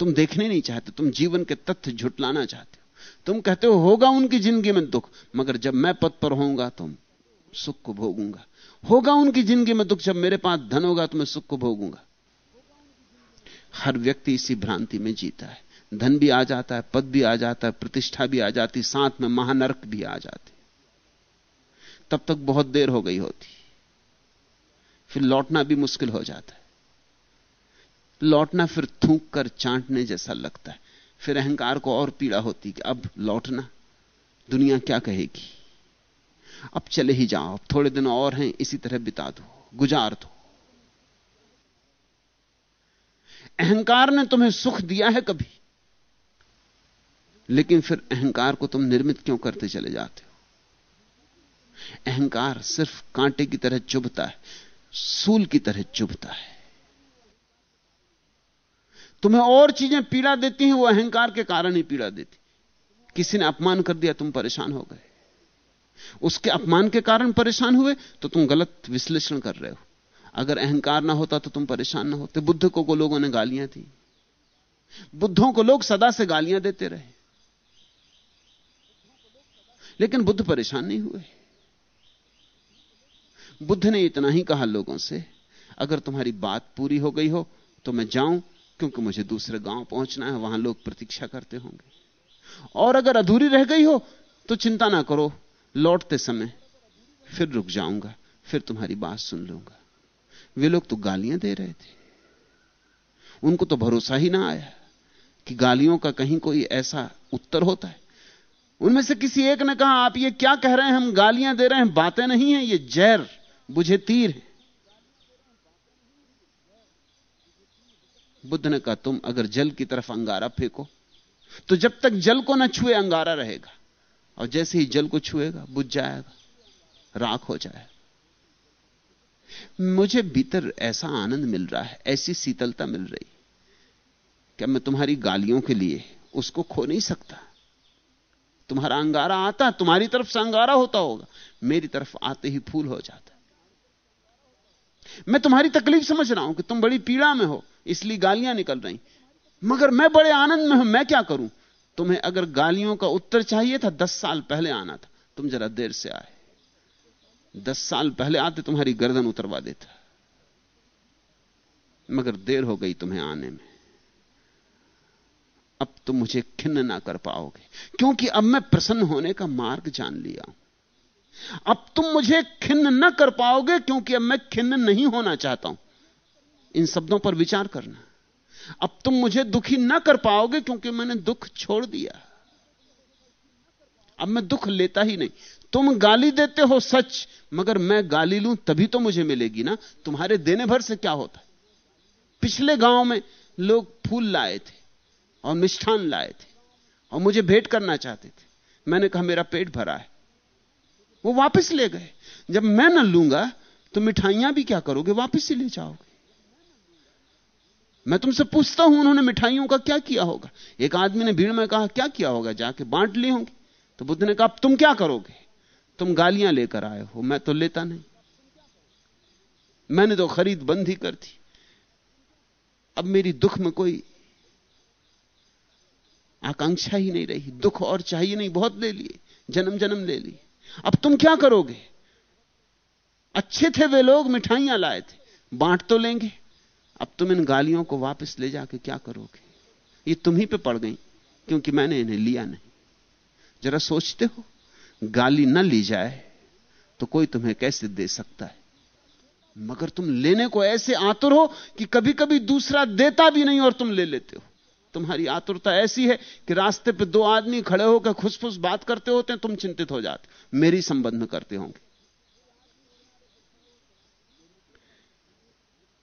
तुम देखने नहीं चाहते, तुम जीवन के तथ्य झुटलाना चाहते हो। तुम कहते हो, होगा उनकी ज़िंदगी में दुख, मगर जब मैं पद पर होऊँगा तो सुख को भोगूँगा। होगा उनकी ज़िंदगी में दुख, जब मेरे पास धन होगा तो मैं सुख को भोगूँगा। हर व्यक्ति इसी भ्रांति में जीता है। धन भी आ जाता है, पद भी आ जाता है, प्रतिष्ठा भी आ जाती, साथ में महानर्क भी आ जाते। तब तक बहुत देर हो गई होती। फिर लौटना भी मुश्किल हो जाता है। लौटना फिर थूक कर चांटने जैसा लगता है। फिर अहंकार को और पीड़ा होती कि अब लौटना, दुनिया क्या कहेगी? अब चले ही जाओ, अब थोड़े दिन और हैं, इसी तरह बिता दो, गुजार दो। अहंकार ने तुम्हें सुख दिया है कभी? लेकिन फिर अहंकार को तुम निर्मित क्यों करते चले जाते हो? अहंकार सिर्फ़ कांटे की तरह चुभता है, सूल की तरह चुभता है। तुम्हें और चीज़ें पीड़ा देती हैं, वो अहंकार के कारण ही पीड़ा देती किसी ने अपमान कर दिया, तुम परेशान हो गए। उसके अपमान के कारण परेशान हुए तो तुम गलत विश्लेषण कर रहे हो। अगर अहंकार ना होता तो तुम परेशान ना होते। बुद्ध को, को लोगों ने गालियाँ दी। बुद्धों को लोग सदा से गालियाँ देते रहे। लेकिन बुद्ध परेशान नहीं हुए। बुद्ध ने इतना ही कहा लोगों से अगर तुम्हारी बात पूरी हो गई हो तो मैं जाऊँ क्योंकि मुझे दूसरे गाँव पहुँचना है वहाँ लोग प्रतीक्षा करते होंगे। और अगर अधूरी रह गई हो तो चिंता ना करो लौटते समय फिर रुक जाऊँगा फिर तुम्हारी बात सुन लूँगा। वे लोग तो गालियाँ दे रहे थे। उनको तो भरोसा ही ना आया कि गालियों का कहीं कोई ऐसा उत्तर होता है। उनमें से किसी एक ने कहा, आप ये क्या कह रहे हैं? हम गालियाँ दे रहे हैं, बातें नहीं हैं, ये जहर, बुझे तीर है। बुद्ध ने कहा, तुम अगर जल की तरफ़ अंगारा फेंको तो जब तक जल को ना छुए अंगारा रहेगा, और जैसे ही जल को छुएगा, बुझ जाएगा, राख हो जाएगा। मुझे भीतर ऐसा आनंद मिल रहा है, ऐसी शीतलता मिल रही। क्या मैं तुम्हारी गालियों के लिए उसको खो नहीं सकता? तुम्हारा अंगारा आता, तुम्हारी तरफ़ से अंगारा होता होगा, मेरी तरफ़ आते ही फूल हो जाता। मैं तुम्हारी तकलीफ़ समझ रहा हूँ कि तुम बड़ी पीड़ा में हो, इसलिए गालियाँ निकल रही। मगर मैं बड़े आनंद में हूँ, मैं क्या करूँ? तुम्हें अगर गालियों का उत्तर चाहिए था, दस साल पहले आना था, तुम जरा देर से आए। दस साल पहले आते तुम्हारी गर्दन उतरवा देता। मगर देर हो गई तुम्हें आने में। अब तुम मुझे खिन्न ना कर पाओगे, क्योंकि अब मैं प्रसन्न होने का मार्ग जान लिया हूँ। अब तुम मुझे खिन्न ना कर पाओगे, क्योंकि अब मैं खिन्न नहीं होना चाहता हूँ। इन शब्दों पर विचार करना। अब तुम मुझे दुखी ना कर पाओगे, क्योंकि मैंने दुख छोड़ दिया। अब मैं दुख लेता ही नहीं। तुम गाली देते हो सच, मगर मैं गाली लूँ तभी तो मुझे मिलेगी ना। तुम्हारे देने भर से क्या होता? है पिछले गाँव में लोग फूल लाए थे और मिष्ठान लाए थे और मुझे भेंट करना चाहते थे। मैंने कहा, मेरा पेट भरा है। वो वापस ले गए। जब मैं न लूँगा तो मिठाइयाँ भी क्या करोगे? वापस ही ले जाओगे। मैं तुमसे पूछता हूँ, उन्होंने मिठाइयों का क्या किया होगा? एक आदमी ने भीड़ में कहा, क्या किया होगा? जाके बांट ली होंगी। तो बुद्ध ने कहा तुम क्या करोगे? तुम गालियाँ लेकर आए हो, मैं तो लेता नहीं। मैंने तो खरीद बंद ही कर दी। अब मेरी दुख में कोई आकांक्षा ही नहीं रही, दुख और चाहिए नहीं, बहुत ले लिए जन्म जन्म ले लिए। अब तुम क्या करोगे? अच्छे थे वे लोग, मिठाइयाँ लाए थे, बांट तो लेंगे। अब तुम इन गालियों को वापस ले जाके क्या करोगे? ये तुम ही पे पड़ गई, क्योंकि मैंने इन्हें लिया नहीं। जरा सोचते हो? गाली न ली जाए तो कोई तुम्हें कैसे दे सकता है? मगर तुम लेने को ऐसे आतुर हो कि कभी कभी दूसरा देता भी नहीं और तुम ले लेते हो। तुम्हारी आतुरता ऐसी है कि रास्ते पे दो आदमी खड़े होकर खुसफुस बात करते होते हैं, तुम चिंतित हो जाते मेरी संबंध में करते होंगे।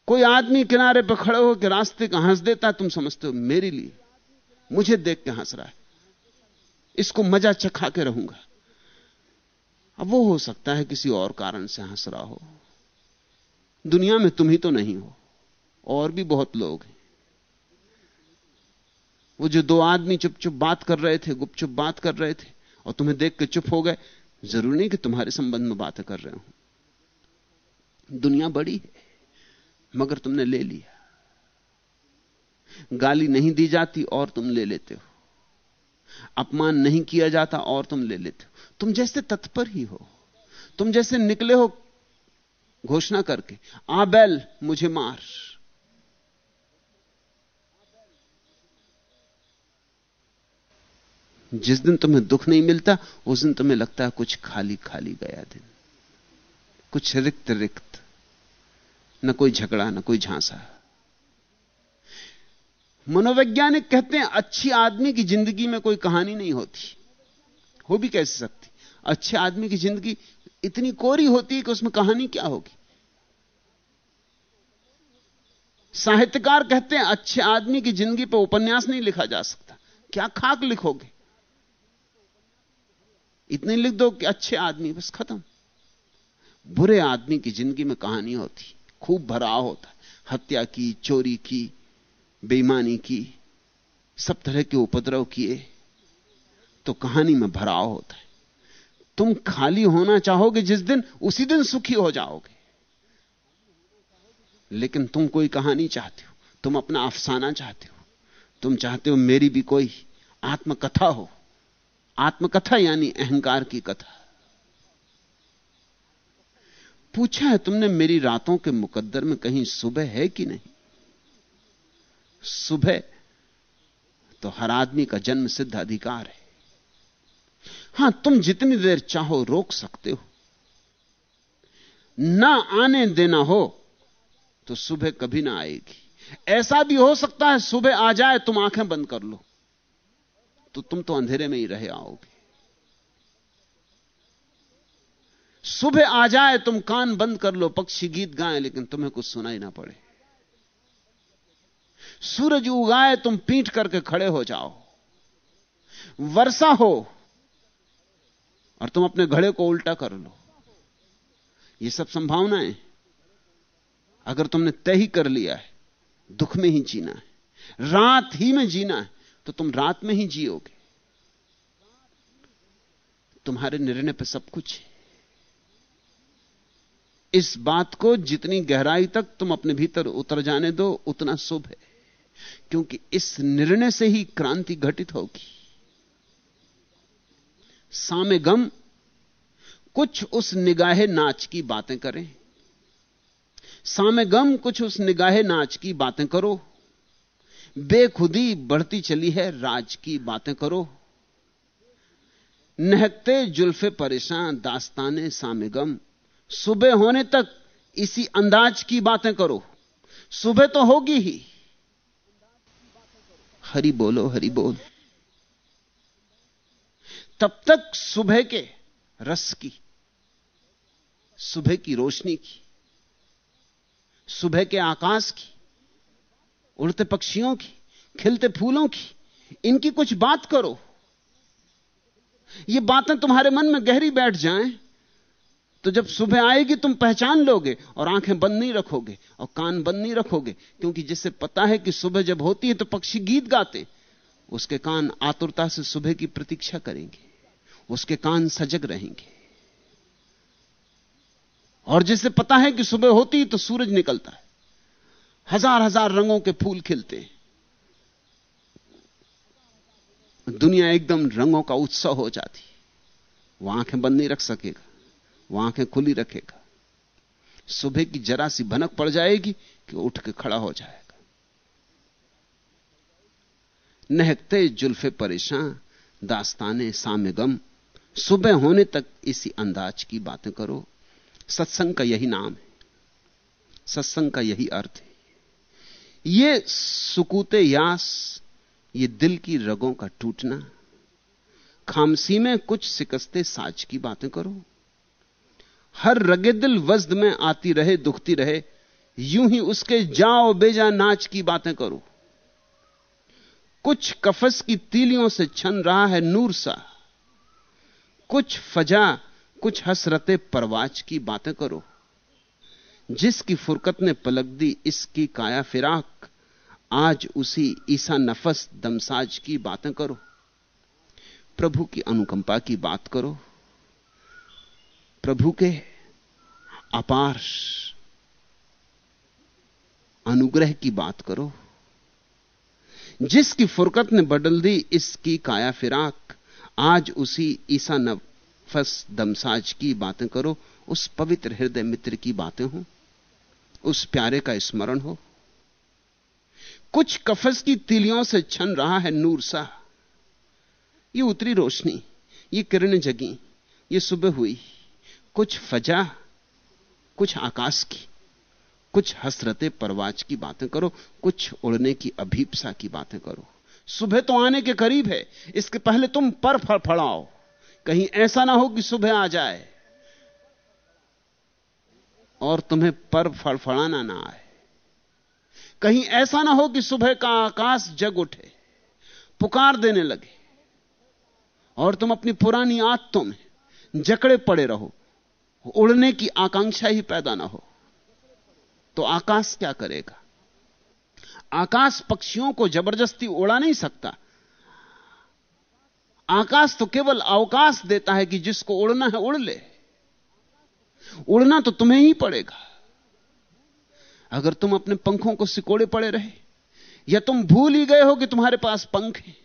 कोई आदमी किनारे पर खड़े होकर रास्ते का हंस देता है, तुम समझते हो, मेरे लिए, मुझे देख के हंस रहा है। इसको मज़ा चखा के रहूँगा। अब वो हो सकता है किसी और कारण से हंस रहा हो। दुनिया में तुम ही तो नहीं हो, और भी बहुत लोग हैं। वो जो दो आदमी चुप चुप बात कर रहे थे, गुपचुप बात कर रहे थे, और तुम्हें देख के चुप हो गए, ज़रूरी नहीं कि तुम्हारे संबंध में बातें कर रहे हो। दुनिया बड़ी है, मगर तुमने ले लिया। गाली नहीं दी जाती और तुम ले लेते हो। अपमान नहीं किया जाता और तुम ले लेते। हो तुम जैसे तत्पर ही हो। तुम जैसे निकले हो घोषणा करके, आ बैल, मुझे मार। जिस दिन तुम्हें दुख नहीं मिलता, उस दिन तुम्हें लगता है कुछ खाली खाली गया दिन। कुछ रिक्त रिक्त, न कोई झगड़ा, न कोई झांसा। मनोवैज्ञानिक कहते हैं, अच्छी आदमी की ज़िंदगी में कोई कहानी नहीं होती। हो भी कैसे सकती? अच्छे आदमी की ज़िंदगी इतनी कोरी होती है कि उसमें कहानी क्या होगी? साहित्यकार कहते हैं, अच्छे आदमी की ज़िंदगी पर उपन्यास नहीं लिखा जा सकता। क्या खाक लिखोगे? इतने लिख दो कि अच्छे आदमी, बस खत्म। बुरे आदमी की ज़िंदगी में कहानी होती, खूब भराव होता। हत्या की, चोरी की बेईमानी की, सब तरह के उपद्रव किए तो कहानी में भराव होता है। तुम खाली होना चाहोगे जिस दिन, उसी दिन सुखी हो जाओगे। लेकिन तुम कोई कहानी चाहते हो, तुम अपना अफसाना चाहते हो, तुम चाहते हो मेरी भी कोई आत्मकथा हो। आत्मकथा यानी अहंकार की कथा। पूछा है तुमने मेरी रातों के मुकद्दर में कहीं सुबह है कि नहीं? सुबह तो हर आदमी का जन्म सिद्ध अधिकार है। हाँ, तुम जितनी देर चाहो रोक सकते हो। ना आने देना हो तो सुबह कभी ना आएगी। ऐसा भी हो सकता है सुबह आ जाए, तुम आँखें बंद कर लो तो तुम तो अंधेरे में ही रहे आओगे। सुबह आ जाए, तुम कान बंद कर लो, पक्षी गीत गाएँ, लेकिन तुम्हें कुछ सुनाई ना पड़े। सूरज उगाए, तुम पीठ करके खड़े हो जाओ। वर्षा हो, और तुम अपने घड़े को उल्टा कर लो। ये सब संभावनाएँ, अगर तुमने तय ही कर लिया है, दुख में ही जीना है, रात ही में जीना है तो तुम रात में ही जियोगे। तुम्हारे निर्णय पर सब कुछ है। इस बात को जितनी गहराई तक तुम अपने भीतर उतर जाने दो, उतना शुभ है। क्योंकि इस निर्णय से ही क्रांति घटित होगी। सामे गम, कुछ उस निगाहे नाच की बातें करें। सामे गम, कुछ उस निगाहे नाच की बातें करो। बेखुदी बढ़ती चली है, राज की बातें करो। नहकते जुल्फे परेशान, दास्ताने सामे गम। सुबह होने तक इसी अंदाज की बातें करो। सुबह तो होगी ही। हरि बोलो, हरि बोल। तब तक सुबह के रस की, सुबह की रोशनी की, सुबह के आकाश की, उड़ते पक्षियों की, खिलते फूलों की, इनकी कुछ बात करो। ये बातें तुम्हारे मन में गहरी बैठ जाएँ। तो जब सुबह आएगी तुम पहचान लोगे और आँखें बंद नहीं रखोगे और कान बंद नहीं रखोगे, क्योंकि जिसे पता है कि सुबह जब होती है तो पक्षी गीत गाते, उसके कान आतुरता से सुबह की प्रतीक्षा करेंगे, उसके कान सजग रहेंगे। और जिसे पता है कि सुबह होती है तो सूरज निकलता है, हज़ार हज़ार रंगों के फूल खिलते हैं। दुनिया एकदम रंगों का उत्सव हो जाती, वो आँखें बंद नहीं रख सकेगा। वो आँखें खुली रखेगा। सुबह की जरा सी भनक पड़ जाएगी कि उठ के खड़ा हो जाएगा। नहकते जुल्फे परेशान, दास्ताने सामे गम। सुबह होने तक इसी अंदाज की बातें करो। सत्संग का यही नाम है। सत्संग का यही अर्थ है। ये सुकूते यास, ये दिल की रगों का टूटना। खामसी में कुछ सिकस्ते साज की बातें करो। हर रगे दिल वज्द में आती रहे, दुखती रहे, यूँ ही उसके जाओ बेजा नाच की बातें करो। कुछ कफस की तीलियों से छन रहा है नूर सा, कुछ फजा, कुछ हसरते परवाज की बातें करो। जिसकी फुरकत ने पलक दी, इसकी काया फिराक, आज उसी ईसा नफस दमसाज की बातें करो। प्रभु की अनुकंपा की बात करो। प्रभु के अपार अनुग्रह की बात करो। जिसकी फुरकत ने बदल दी, इसकी काया फिराक। आज उसी ईसा नफस दमसाज की बातें करो। उस पवित्र हृदय मित्र की बातें हो। उस प्यारे का स्मरण हो। कुछ कफस की तिलियों से छन रहा है नूर सा। ये उतरी रोशनी, ये किरणें जगी, ये सुबह हुई। कुछ फजा कुछ आकाश की, कुछ हसरते परवाज की बातें करो, कुछ उड़ने की अभीपसा की बातें करो। सुबह तो आने के करीब है, इसके पहले तुम पर फड़फड़ाओ कहीं ऐसा ना हो कि सुबह आ जाए और तुम्हें पर फड़फड़ाना ना आए। कहीं ऐसा ना हो कि सुबह का आकाश जग उठे, पुकार देने लगे और तुम अपनी पुरानी आदतों में जकड़े पड़े रहो। उड़ने की आकांक्षा ही पैदा ना हो तो आकाश क्या करेगा? आकाश पक्षियों को ज़बरदस्ती उड़ा नहीं सकता। आकाश तो केवल अवकाश देता है कि जिसको उड़ना है उड़ ले। उड़ना तो तुम्हें ही पड़ेगा। अगर तुम अपने पंखों को सिकोड़े पड़े रहे, या तुम भूल ही गए हो कि तुम्हारे पास पंख है,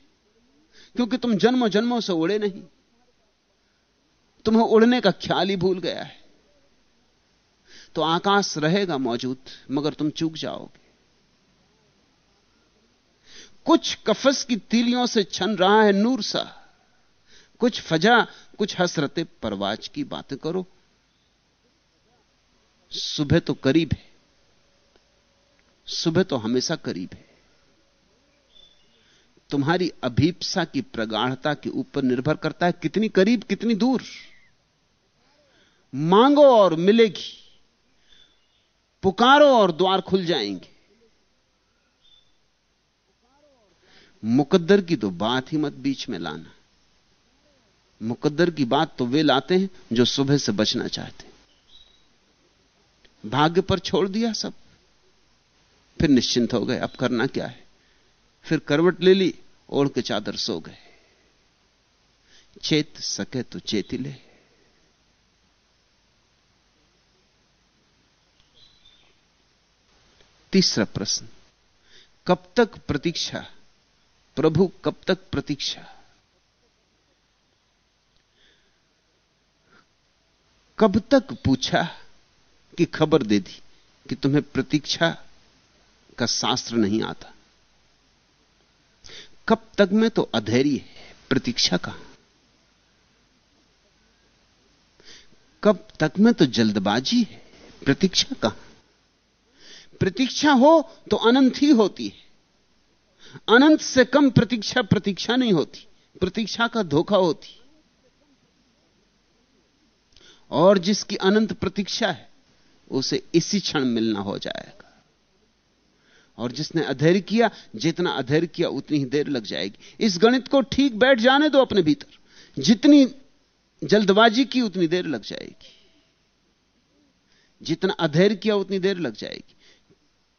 क्योंकि तुम जन्मों जन्मों से उड़े नहीं। तुम्हें उड़ने का ख्याल ही भूल गया है। तो आकाश रहेगा मौजूद, मगर तुम चूक जाओगे। कुछ कफस की तीलियों से छन रहा है नूर सा। कुछ फजा, कुछ हसरते परवाज की बातें करो। सुबह तो करीब है। सुबह तो हमेशा करीब है। तुम्हारी अभीपसा की प्रगाढ़ता के ऊपर निर्भर करता है। कितनी करीब, कितनी दूर। मांगो और मिलेगी। पुकारो और द्वार खुल जाएँगे। मुकद्दर की तो बात ही मत बीच में लाना। मुकद्दर की बात तो वे लाते हैं जो सुबह से बचना चाहते हैं। भाग्य पर छोड़ दिया सब। फिर निश्चिंत हो गए। अब करना क्या है? फिर करवट ले ली ओढ़ के चादर सो गए। चेत सके तो चेती ले। तीसरा प्रश्न, कब तक प्रतीक्षा, प्रभु कब तक प्रतीक्षा? कब तक पूछा कि खबर दे दी कि तुम्हें प्रतीक्षा का शास्त्र नहीं आता? कब तक में तो अधैर्य है? प्रतीक्षा का। कब तक में तो जल्दबाजी है? प्रतीक्षा का। प्रतीक्षा हो तो अनंत ही होती है। अनंत से कम प्रतीक्षा प्रतीक्षा नहीं होती। प्रतीक्षा का धोखा होती। और जिसकी अनंत प्रतीक्षा है, उसे इसी क्षण मिलना हो जाएगा। और जिसने अधैर्य किया, जितना अधैर्य किया, उतनी ही देर लग जाएगी। इस गणित को ठीक बैठ जाने दो अपने भीतर। जितनी जल्दबाजी की, उतनी देर लग जाएगी। जितना अधैर्य किया, उतनी देर लग जाएगी।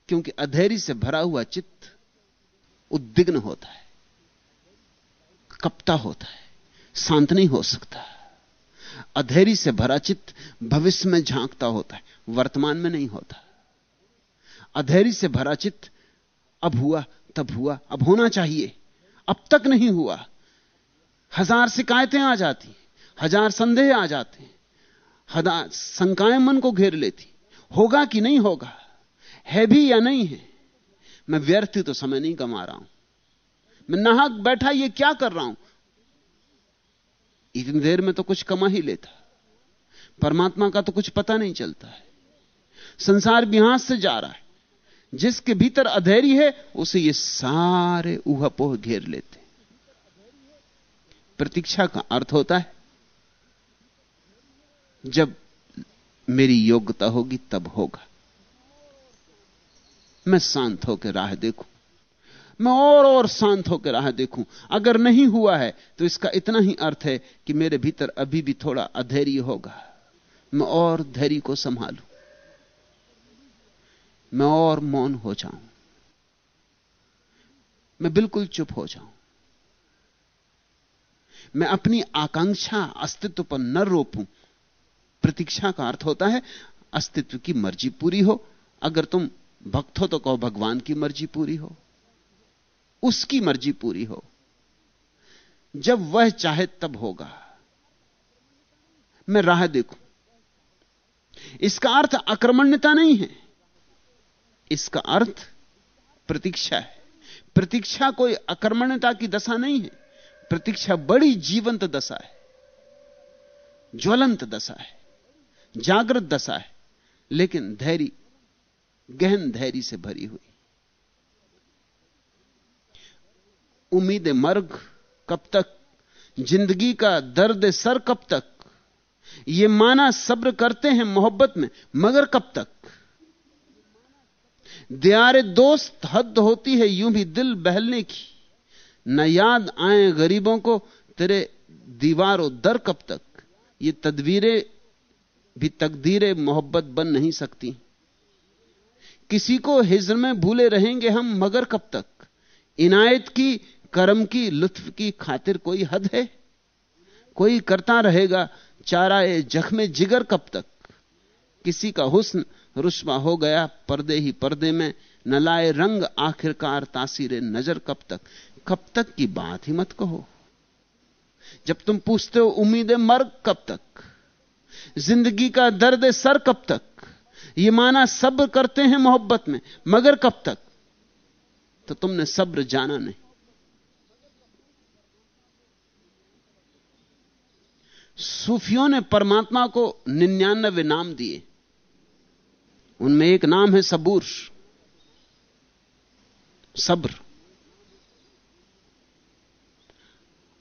क्योंकि अधैर्य से भरा हुआ चित्त उद्विग्न होता है कपता होता है, शांत नहीं हो सकता। अधैर्य से भरा चित्त भविष्य में झांकता होता है, वर्तमान में नहीं होता। अधैर्य से भरा चित्त अब हुआ, तब हुआ, अब होना चाहिए। अब तक नहीं हुआ। हज़ार शिकायतें आ जाती, हज़ार संदेह आ जाते, हज़ार शंकाएँ मन को घेर लेती। होगा कि नहीं होगा? है भी या नहीं है? मैं व्यर्थ तो समय नहीं कमा रहा हूँ। मैं नाहक बैठा ये क्या कर रहा हूँ? इतनी देर में तो कुछ कमा ही लेता। परमात्मा का तो कुछ पता नहीं चलता है। संसार भी हाथ से जा रहा है। जिसके भीतर अधैर्य है, उसे ये सारे ऊहापोह घेर लेते प्रतीक्षा का अर्थ होता है, जब मेरी योग्यता होगी तब होगा। मैं शांत होकर राह देखूँ। मैं और और शांत होकर राह देखूँ। अगर नहीं हुआ है तो इसका इतना ही अर्थ है कि मेरे भीतर अभी भी थोड़ा अधैर्य होगा। मैं और धैर्य को संभालूं। मैं और मौन हो जाऊँ। मैं बिल्कुल चुप हो जाऊँ। मैं अपनी आकांक्षा अस्तित्व पर न रोपूं। प्रतीक्षा का अर्थ होता है, अस्तित्व की मर्ज़ी पूरी हो। अगर तुम भक्त हो तो कहो भगवान की मर्ज़ी पूरी हो। उसकी मर्ज़ी पूरी हो। जब वह चाहे तब होगा। मैं राह देखूँ। इसका अर्थ आक्रमण्यता नहीं है। इसका अर्थ प्रतीक्षा है। प्रतीक्षा कोई अकर्मण्यता की दशा नहीं है। प्रतीक्षा बड़ी जीवंत दशा है। ज्वलंत दशा है। जागृत दशा है। लेकिन धैर्य, गहन धैर्य से भरी हुई। उम्मीद मर्ग, कब तक? ज़िंदगी का दर्द सर कब तक? ये माना सब्र करते हैं मोहब्बत में, मगर कब तक? दियारे दोस्त हद होती है यूँ भी दिल बहलने की। न याद आए गरीबों को तेरे दीवारों दर कब तक। ये तदवीरें भी तकदीरें मोहब्बत बन नहीं सकती। किसी को हिज्र में भूले रहेंगे हम मगर कब तक। इनायत की, कर्म की, लुत्फ की खातिर कोई हद है? कोई करता रहेगा चारा जख्मे जिगर कब तक। किसी का हुस्न रुस्वा हो गया, पर्दे ही पर्दे में न लाए रंग आखिरकार तासीरे नज़र कब तक? कब तक की बात ही मत कहो। जब तुम पूछते हो उम्मीदें मर कब तक? ज़िंदगी का दर्द सर कब तक? ये माना सब्र करते हैं मोहब्बत में, मगर कब तक? तो तुमने सब्र जाना नहीं। सूफियों ने परमात्मा को निन्यानवे नाम दिए। उनमें एक नाम है सबूर। सब्र।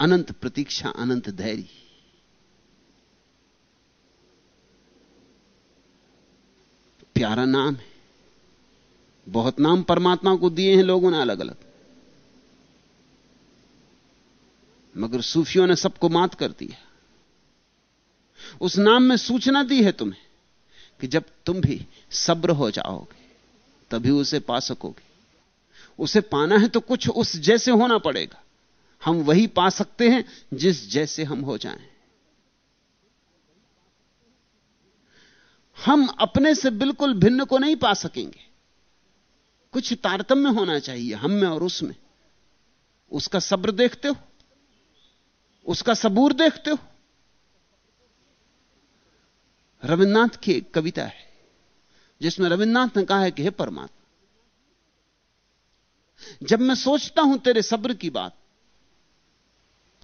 अनंत प्रतीक्षा, अनंत धैर्य। प्यारा नाम है। बहुत नाम परमात्मा को दिए हैं लोगों ने अलग अलग मगर सूफियों ने सबको मात कर दिया। उस नाम में सूचना दी है तुम्हें। कि जब तुम भी सब्र हो जाओगे, तभी उसे पा सकोगे। उसे पाना है तो कुछ उस जैसे होना पड़ेगा। हम वही पा सकते हैं जिस जैसे हम हो जाएँ। हम अपने से बिल्कुल भिन्न को नहीं पा सकेंगे। कुछ तारतम्य होना चाहिए हम में और उसमें। उसका सब्र देखते हो। उसका सबूर देखते हो। रविन्द्रनाथ की एक कविता है, जिसमें रविन्द्रनाथ ने कहा है कि हे परमात्मा, जब मैं सोचता हूँ तेरे सब्र की बात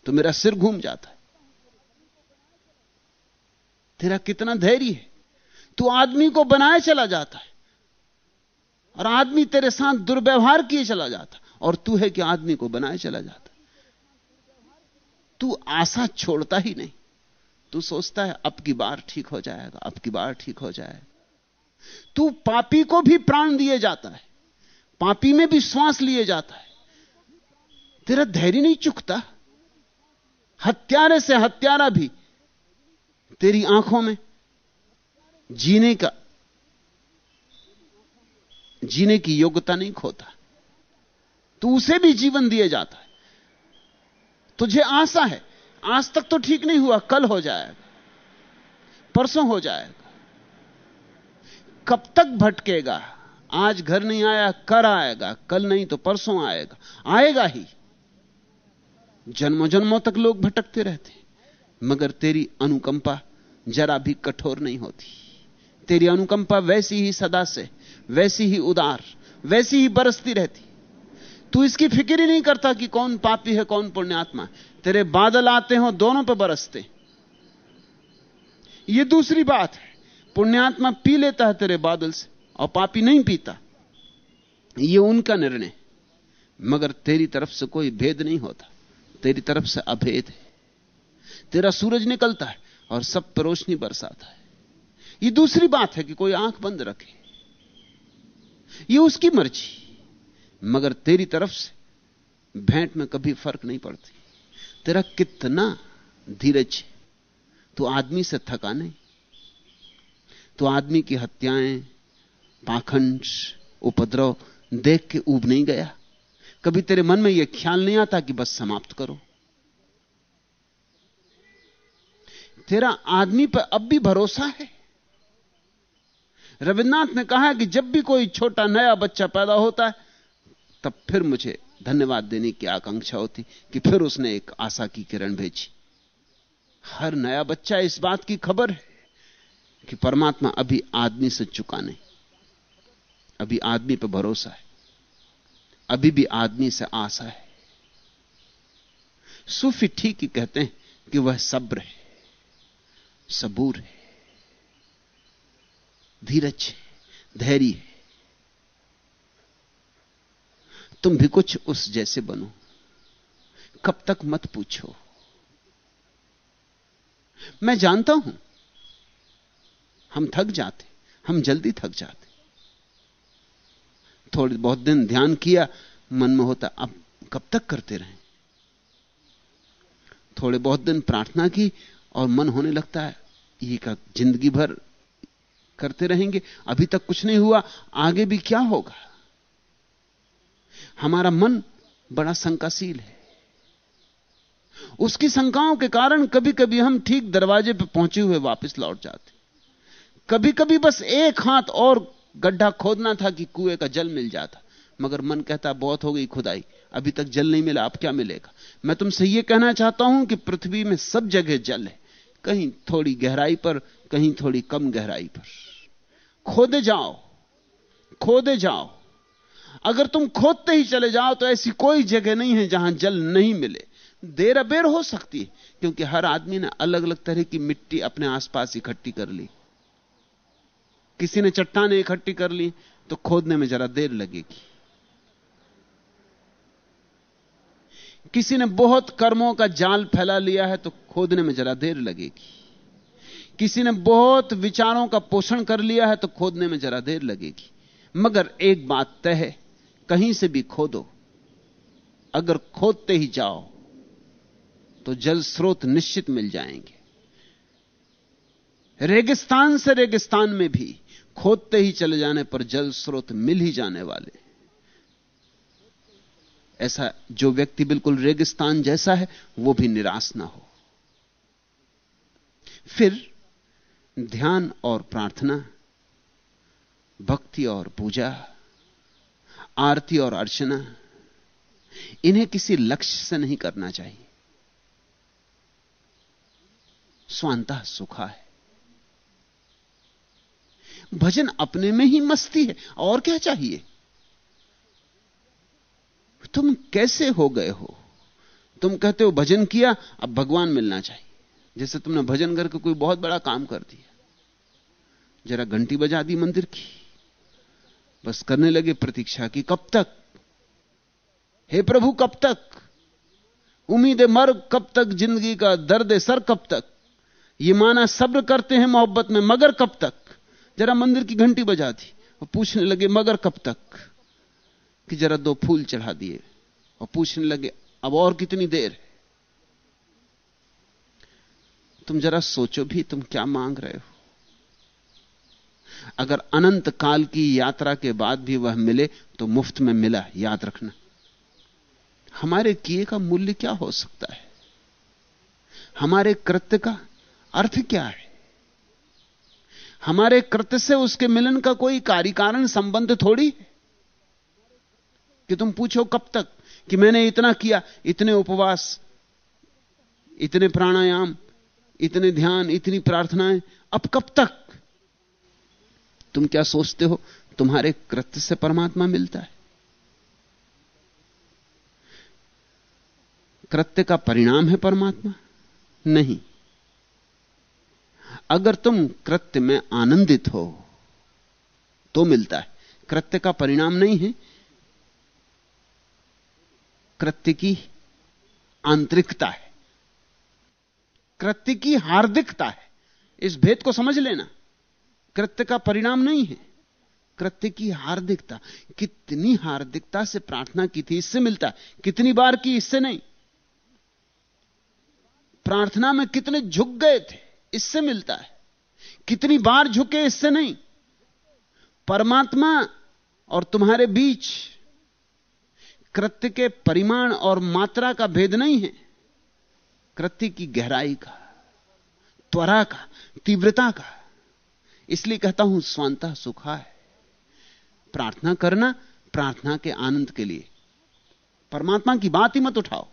तो मेरा सिर घूम जाता है। तेरा कितना धैर्य है, तू आदमी को बनाए चला जाता है, और आदमी तेरे साथ दुर्व्यवहार किए चला जाता और तू है कि आदमी को बनाए चला जाता तू आशा छोड़ता ही नहीं। तू सोचता है अब की बार ठीक हो जाएगा, अब की बार ठीक हो जाएगा तू पापी को भी प्राण दिए जाता है, पापी में भी श्वास लिए जाता है। तेरा धैर्य नहीं चुकता, हत्यारे से हत्यारा भी तेरी आँखों में जीने का, जीने की योग्यता नहीं खोता। तू उसे भी जीवन दिए जाता है। तुझे आशा है आज तक तो ठीक नहीं हुआ, कल हो जाएगा, परसों हो जाएगा। कब तक भटकेगा? आज घर नहीं आया कर आएगा, कल नहीं तो परसों आएगा आएगा ही। जन्मों जन्मों तक लोग भटकते रहते मगर तेरी अनुकंपा जरा भी कठोर नहीं होती। तेरी अनुकंपा वैसी ही सदा से, वैसी ही उदार, वैसी ही बरसती रहती। तू इसकी फ़िक्र ही नहीं करता कि कौन पापी है, कौन पुण्यात्मा। तेरे बादल आते हो, दोनों पर बरसते। ये दूसरी बात है, पुण्यात्मा पी लेता है तेरे बादल से, और पापी नहीं पीता। ये उनका निर्णय। मगर तेरी तरफ़ से कोई भेद नहीं होता। तेरी तरफ़ से अभेद है। तेरा सूरज निकलता है, और सब पर रोशनी बरसाता है। ये दूसरी बात है कि कोई आँख बंद रखे। ये उसकी मर्ज़ी। मगर तेरी तरफ़ से भेंट में कभी फ़र्क नहीं पड़ती। तेरा कितना धीरज तो आदमी से थका नहीं। तो आदमी की हत्याएँ, पाखंड, उपद्रव देख के उब नहीं गया। कभी तेरे मन में यह ख्याल नहीं आता कि बस समाप्त करो। तेरा आदमी पर अब भी भरोसा है। रविन्द्रनाथ ने कहा कि जब भी कोई छोटा नया बच्चा पैदा होता है तब फिर मुझे धन्यवाद देने की आकांक्षा होती कि फिर उसने एक आशा की किरण भेजी। हर नया बच्चा इस बात की खबर है कि परमात्मा अभी आदमी से चुका नहीं। अभी आदमी पर भरोसा है। अभी भी आदमी से आशा है। सूफी ठीक ही कहते हैं कि वह सब्र है, सबूर है, धीरज है, धैर्य है। तुम भी कुछ उस जैसे बनो। कब तक मत पूछो। मैं जानता हूँ, हम थक जाते, हम जल्दी थक जाते। थोड़े बहुत दिन ध्यान किया, मन में होता, अब कब तक करते रहें? थोड़े बहुत दिन प्रार्थना की और मन होने लगता है ये का ज़िंदगी भर करते रहेंगे, अभी तक कुछ नहीं हुआ, आगे भी क्या होगा? हमारा मन बड़ा शंकाशील है। उसकी शंकाओं के कारण कभी कभी हम ठीक दरवाजे पर पहुँचे हुए वापस लौट जाते। कभी कभी बस एक हाथ और गड्ढा खोदना था कि कुएँ का जल मिल जाता। मगर मन कहता, बहुत हो गई खुदाई, अभी तक जल नहीं मिला, अब क्या मिलेगा? मैं तुमसे यह कहना चाहता हूँ कि पृथ्वी में सब जगह जल है। कहीं थोड़ी गहराई पर, कहीं थोड़ी कम गहराई पर। खोदे जाओ खोदे जाओ। अगर तुम खोदते ही चले जाओ तो ऐसी कोई जगह नहीं है जहाँ जल नहीं मिले। देर अबेर हो सकती है, क्योंकि हर आदमी ने अलग अलग तरह की मिट्टी अपने आसपास इकट्ठी कर ली। किसी ने चट्टाने इकट्ठी कर ली तो खोदने में जरा देर लगेगी। किसी ने बहुत कर्मों का जाल फैला लिया है तो खोदने में जरा देर लगेगी। किसी ने बहुत विचारों का पोषण कर लिया है तो खोदने में जरा देर लगेगी। मगर एक बात तय है कहीं से भी खोदो। अगर खोदते ही जाओ तो जल स्रोत निश्चित मिल जाएँगे। रेगिस्तान से रेगिस्तान में भी खोदते ही चले जाने पर जल स्रोत मिल ही जाने वाले। ऐसा जो व्यक्ति बिल्कुल रेगिस्तान जैसा है, वो भी निराश ना हो। फिर ध्यान और प्रार्थना, भक्ति और पूजा आरती और अर्चना, इन्हें किसी लक्ष्य से नहीं करना चाहिए। स्वांता सुखा है। भजन अपने में ही मस्ती है, और क्या चाहिए? तुम कैसे हो गए हो? तुम कहते हो भजन किया, अब भगवान मिलना चाहिए। जैसे तुमने भजन करके कोई बहुत बड़ा काम कर दिया। जरा घंटी बजा दी मंदिर की। बस करने लगे प्रतीक्षा की, कब तक? हे प्रभु, कब तक? उम्मीद मर कब तक? ज़िंदगी का दर्द सर, कब तक? ये माना सब्र करते हैं मोहब्बत में, मगर कब तक? जरा मंदिर की घंटी बजा दी और पूछने लगे, मगर कब तक? कि जरा दो फूल चढ़ा दिए और पूछने लगे, अब और कितनी देर तुम जरा सोचो भी तुम क्या मांग रहे हो। अगर अनंत काल की यात्रा के बाद भी वह मिले तो मुफ़्त में मिला याद रखना। हमारे किए का मूल्य क्या हो सकता है? हमारे कृत्य का अर्थ क्या है? हमारे कृत्य से उसके मिलन का कोई कार्य कारण संबंध थोड़ी कि तुम पूछो कब तक कि मैंने इतना किया, इतने उपवास, इतने प्राणायाम, इतने ध्यान, इतनी प्रार्थनाएँ, अब कब तक? तुम क्या सोचते हो? तुम्हारे कृत्य से परमात्मा मिलता है। कृत्य का परिणाम है परमात्मा? नहीं। अगर तुम कृत्य में आनंदित हो तो मिलता है। कृत्य का परिणाम नहीं है। कृत्य की आंतरिकता है। कृत्य की हार्दिकता है। इस भेद को समझ लेना। कृत्य का परिणाम नहीं है। कृत्य की हार्दिकता, कितनी हार्दिकता से प्रार्थना की थी, इससे मिलता कितनी बार की, इससे नहीं। प्रार्थना में कितने झुक गए थे, इससे मिलता है। कितनी बार झुके, इससे नहीं। परमात्मा और तुम्हारे बीच कृत्य के परिमाण और मात्रा का भेद नहीं है। कृत्य की गहराई का, त्वरा का, तीव्रता का इसलिए कहता हूँ, स्वांता सुखा है। प्रार्थना करना, प्रार्थना के आनंद के लिए। परमात्मा की बात ही मत उठाओ।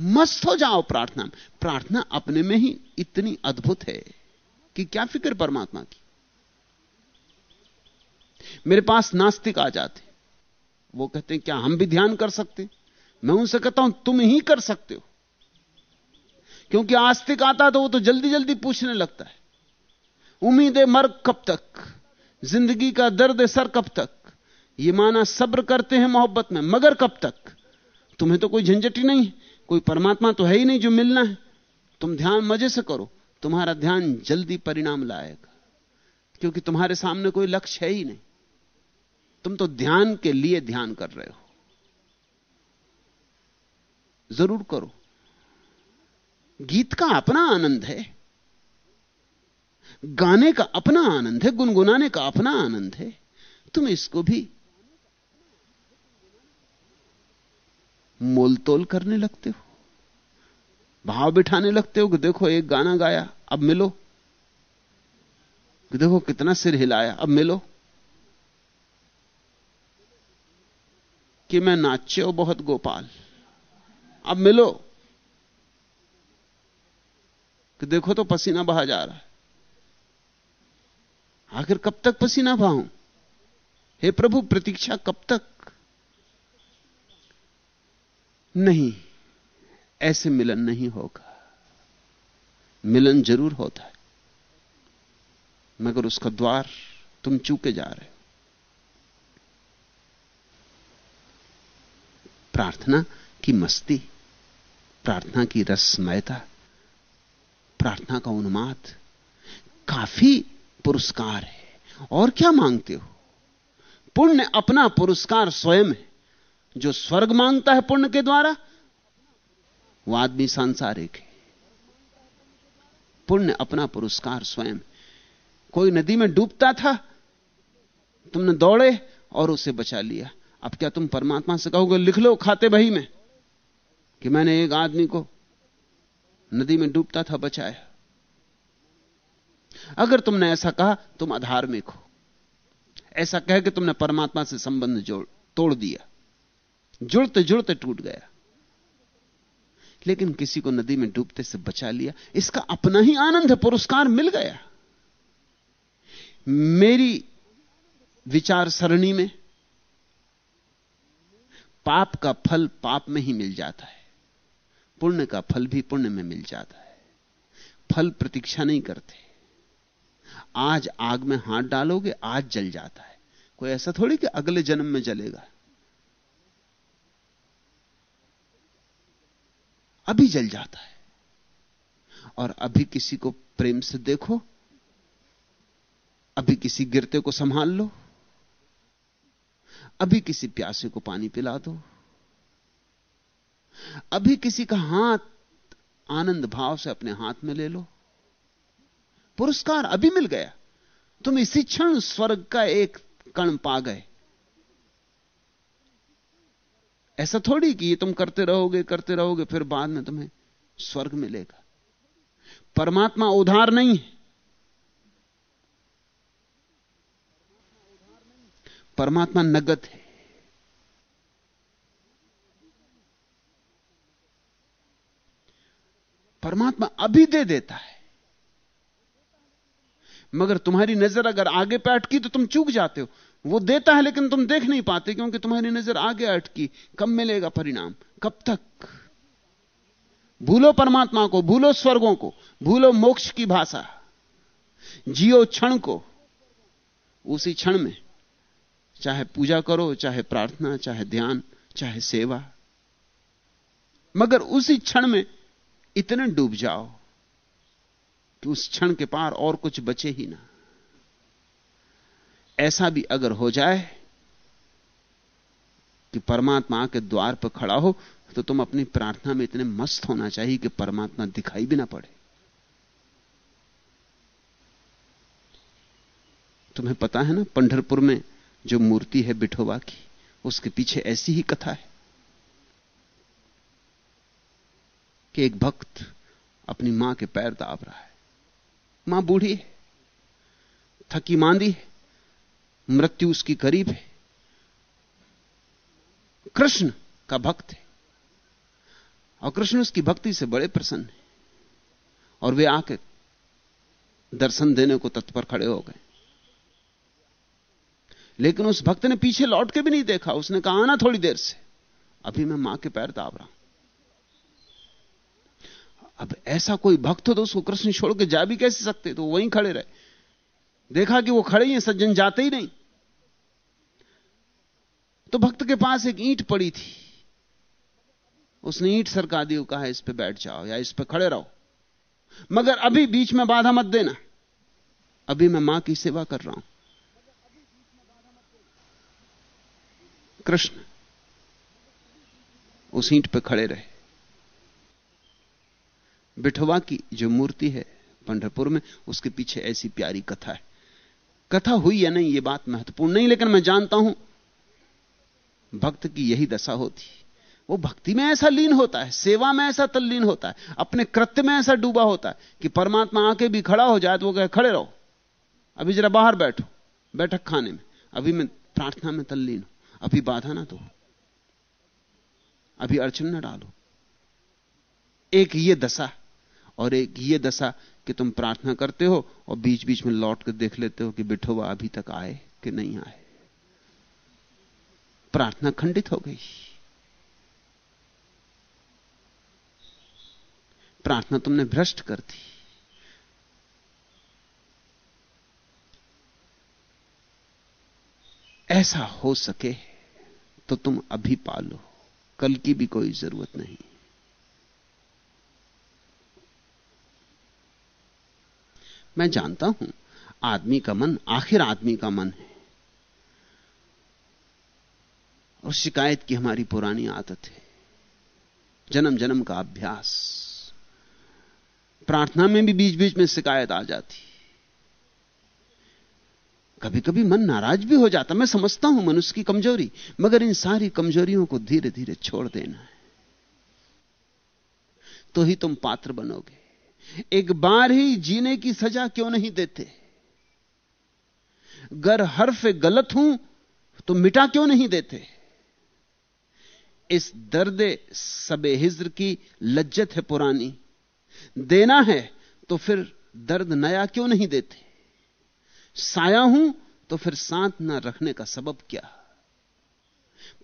मस्त हो जाओ प्रार्थना में। प्रार्थना अपने में ही इतनी अद्भुत है कि क्या फ़िक्र परमात्मा की। मेरे पास नास्तिक आ जाते। वो कहते हैं, क्या हम भी ध्यान कर सकते? मैं उनसे कहता हूँ, तुम ही कर सकते हो। क्योंकि आस्तिक आता तो वो तो जल्दी जल्दी पूछने लगता है। उम्मीद मर्ग कब तक? ज़िंदगी का दर्द सर कब तक? ये माना सब्र करते हैं मोहब्बत में, मगर कब तक? तुम्हें तो कोई झंझट ही नहीं, कोई परमात्मा तो है ही नहीं जो मिलना है। तुम ध्यान मज़े से करो, तुम्हारा ध्यान जल्दी परिणाम लाएगा। क्योंकि तुम्हारे सामने कोई लक्ष्य है ही नहीं। तुम तो ध्यान के लिए ध्यान कर रहे हो। ज़रूर करो। गीत का अपना आनंद है। गाने का अपना आनंद है, गुनगुनाने का अपना आनंद है। तुम इसको भी मोल तोल करने लगते हो। भाव बिठाने लगते हो कि देखो एक गाना गाया, अब मिलो। कि देखो कितना सिर हिलाया, अब मिलो। कि मैं नाचे हो बहुत गोपाल, अब मिलो। कि देखो तो पसीना बहा जा रहा है। आखिर कब तक पसीना बहाऊं? हे प्रभु, प्रतीक्षा कब तक? नहीं, ऐसे मिलन नहीं होगा। मिलन ज़रूर होता है, मगर उसका द्वार तुम चूके जा रहे हो। प्रार्थना की मस्ती, प्रार्थना की रसमयता, प्रार्थना का उन्माद, काफ़ी पुरस्कार है। और क्या मांगते हो? पुण्य अपना पुरस्कार स्वयं है। जो स्वर्ग माँगता है पुण्य के द्वारा, वो आदमी सांसारिक है। पुण्य अपना पुरस्कार स्वयं कोई नदी में डूबता था, तुमने दौड़े और उसे बचा लिया। अब क्या तुम परमात्मा से कहोगे, लिख लो खाते बही में, कि मैंने एक आदमी को नदी में डूबता था, बचाया? अगर तुमने ऐसा कहा, तुम अधार्मिक हो। ऐसा कह के तुमने परमात्मा से संबंध जोड़, तोड़ दिया। जुड़ते जुड़ते टूट गया। लेकिन किसी को नदी में डूबते से बचा लिया, इसका अपना ही आनंद है, पुरस्कार मिल गया। मेरी विचार सरणी में पाप का फल पाप में ही मिल जाता है। पुण्य का फल भी पुण्य में मिल जाता है। फल प्रतीक्षा नहीं करते। आज आग में हाथ डालोगे, आज जल जाता है। कोई ऐसा थोड़ी कि अगले जन्म में जलेगा? अभी जल जाता है। और अभी किसी को प्रेम से देखो, अभी किसी गिरते को संभाल लो, अभी किसी प्यासे को पानी पिला दो, अभी किसी का हाथ आनंद भाव से अपने हाथ में ले लो। पुरस्कार अभी मिल गया। तुम इसी क्षण स्वर्ग का एक कण पा गए। ऐसा थोड़ी कि ये तुम करते रहोगे करते रहोगे, फिर बाद में तुम्हें स्वर्ग मिलेगा। परमात्मा उधार नहीं है। परमात्मा नगद है। परमात्मा अभी दे देता है। मगर तुम्हारी नज़र अगर आगे पे अटकी तो तुम चूक जाते हो। वो देता है लेकिन तुम देख नहीं पाते क्योंकि तुम्हारी नज़र आगे अटकी। कब मिलेगा परिणाम? कब तक? भूलो परमात्मा को, भूलो स्वर्गों को, भूलो मोक्ष की भाषा। जियो क्षण को, उसी क्षण में। चाहे पूजा करो, चाहे प्रार्थना, चाहे ध्यान, चाहे सेवा। मगर उसी क्षण में इतने डूब जाओ। कि उस क्षण के पार और कुछ बचे ही ना। ऐसा भी अगर हो जाए कि परमात्मा के द्वार पर खड़ा हो तो तुम अपनी प्रार्थना में इतने मस्त होना चाहिए कि परमात्मा दिखाई भी ना पड़े। तुम्हें पता है ना, पंढरपुर में जो मूर्ति है बिठोबा की, उसके पीछे ऐसी ही कथा है कि एक भक्त अपनी माँ के पैर दाब रहा है। माँ बूढ़ी, थकी मांदी है मृत्यु उसकी करीब है। कृष्ण का भक्त है। और कृष्ण उसकी भक्ति से बड़े प्रसन्न है। और वे आके दर्शन देने को तत्पर खड़े हो गए। लेकिन उस भक्त ने पीछे लौट के भी नहीं देखा। उसने कहा, आना थोड़ी देर से। अभी मैं माँ के पैर दाब रहा हूँ। अब ऐसा कोई भक्त हो तो उसको कृष्ण छोड़ के जा भी कैसे सकते? तो वहीं खड़े रहे। देखा कि वो खड़े ही सज्जन जाते ही नहीं। तो भक्त के पास एक ईंट पड़ी थी। उसने ईंट सरका दी कहा, इस पे बैठ जाओ या इस पे खड़े रहो। मगर अभी बीच में बाधा मत देना। अभी मैं माँ की सेवा कर रहा हूँ। कृष्ण उस ईंट पे खड़े रहे। बिठवा की जो मूर्ति है पंडरपुर में, उसके पीछे ऐसी प्यारी कथा है। कथा हुई या नहीं, ये बात महत्वपूर्ण नहीं, लेकिन मैं जानता हूँ, भक्त की यही दशा होती वो भक्ति में ऐसा लीन होता है, सेवा में ऐसा तल्लीन होता है, अपने कृत्य में ऐसा डूबा होता है, कि परमात्मा आके भी खड़ा हो जाए तो वो कहे, खड़े रहो, अभी जरा बाहर बैठो, बैठक खाने में, अभी मैं प्रार्थना में तल्लीन हूँ, अभी बाधा ना दो, अभी अड़चन ना डालो। एक ये दशा और एक ये दशा कि तुम प्रार्थना करते हो और बीच बीच में लौट कर देख लेते हो कि बिठोवा अभी तक आए कि नहीं आए। प्रार्थना खंडित हो गई। प्रार्थना तुमने भ्रष्ट कर दी। ऐसा हो सके तो तुम अभी पालो। कल की भी कोई ज़रूरत नहीं। मैं जानता हूँ, आदमी का मन आखिर आदमी का मन है। और शिकायत की हमारी पुरानी आदत है। जन्म जन्म का अभ्यास। प्रार्थना में भी बीच बीच में शिकायत आ जाती। कभी कभी मन नाराज़ भी हो जाता। मैं समझता हूँ मनुष्य की कमज़ोरी, मगर इन सारी कमजोरियों को धीरे धीरे छोड़ देना है। तो ही तुम पात्र बनोगे। एक बार ही जीने की सजा क्यों नहीं देते? गर हर्फ गलत हूँ तो मिटा क्यों नहीं देते? इस दर्द सबे हिज्र की लज्जत है पुरानी। देना है तो फिर दर्द नया क्यों नहीं देते? साया हूँ तो फिर सांत ना रखने का सबब क्या?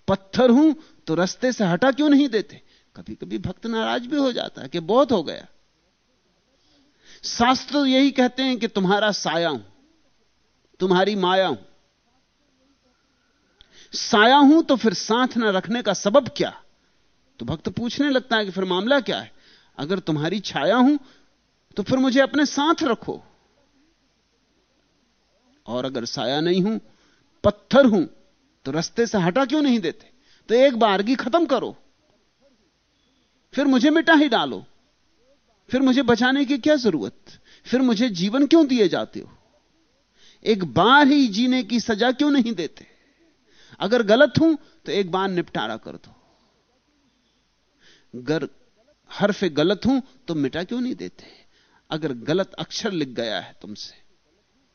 पत्थर हूँ तो रस्ते से हटा क्यों नहीं देते? कभी कभी भक्त नाराज़ भी हो जाता है कि बहुत हो गया। शास्त्र यही कहते हैं कि तुम्हारा साया हूँ, तुम्हारी माया हूँ। साया हूँ तो फिर साथ ना रखने का सबब क्या? तो भक्त पूछने लगता है कि फिर मामला क्या है? अगर तुम्हारी छाया हूँ तो फिर मुझे अपने साथ रखो। और अगर साया नहीं हूँ, पत्थर हूँ तो रस्ते से हटा क्यों नहीं देते? तो एक बारगी खत्म करो। फिर मुझे मिटा ही डालो। फिर मुझे बचाने की क्या ज़रूरत? फिर मुझे जीवन क्यों दिए जाते हो? एक बार ही जीने की सजा क्यों नहीं देते? अगर गलत हूँ तो एक बार निपटारा कर दो। अगर हर्फ गलत हूँ तो मिटा क्यों नहीं देते? अगर गलत अक्षर लिख गया है तुमसे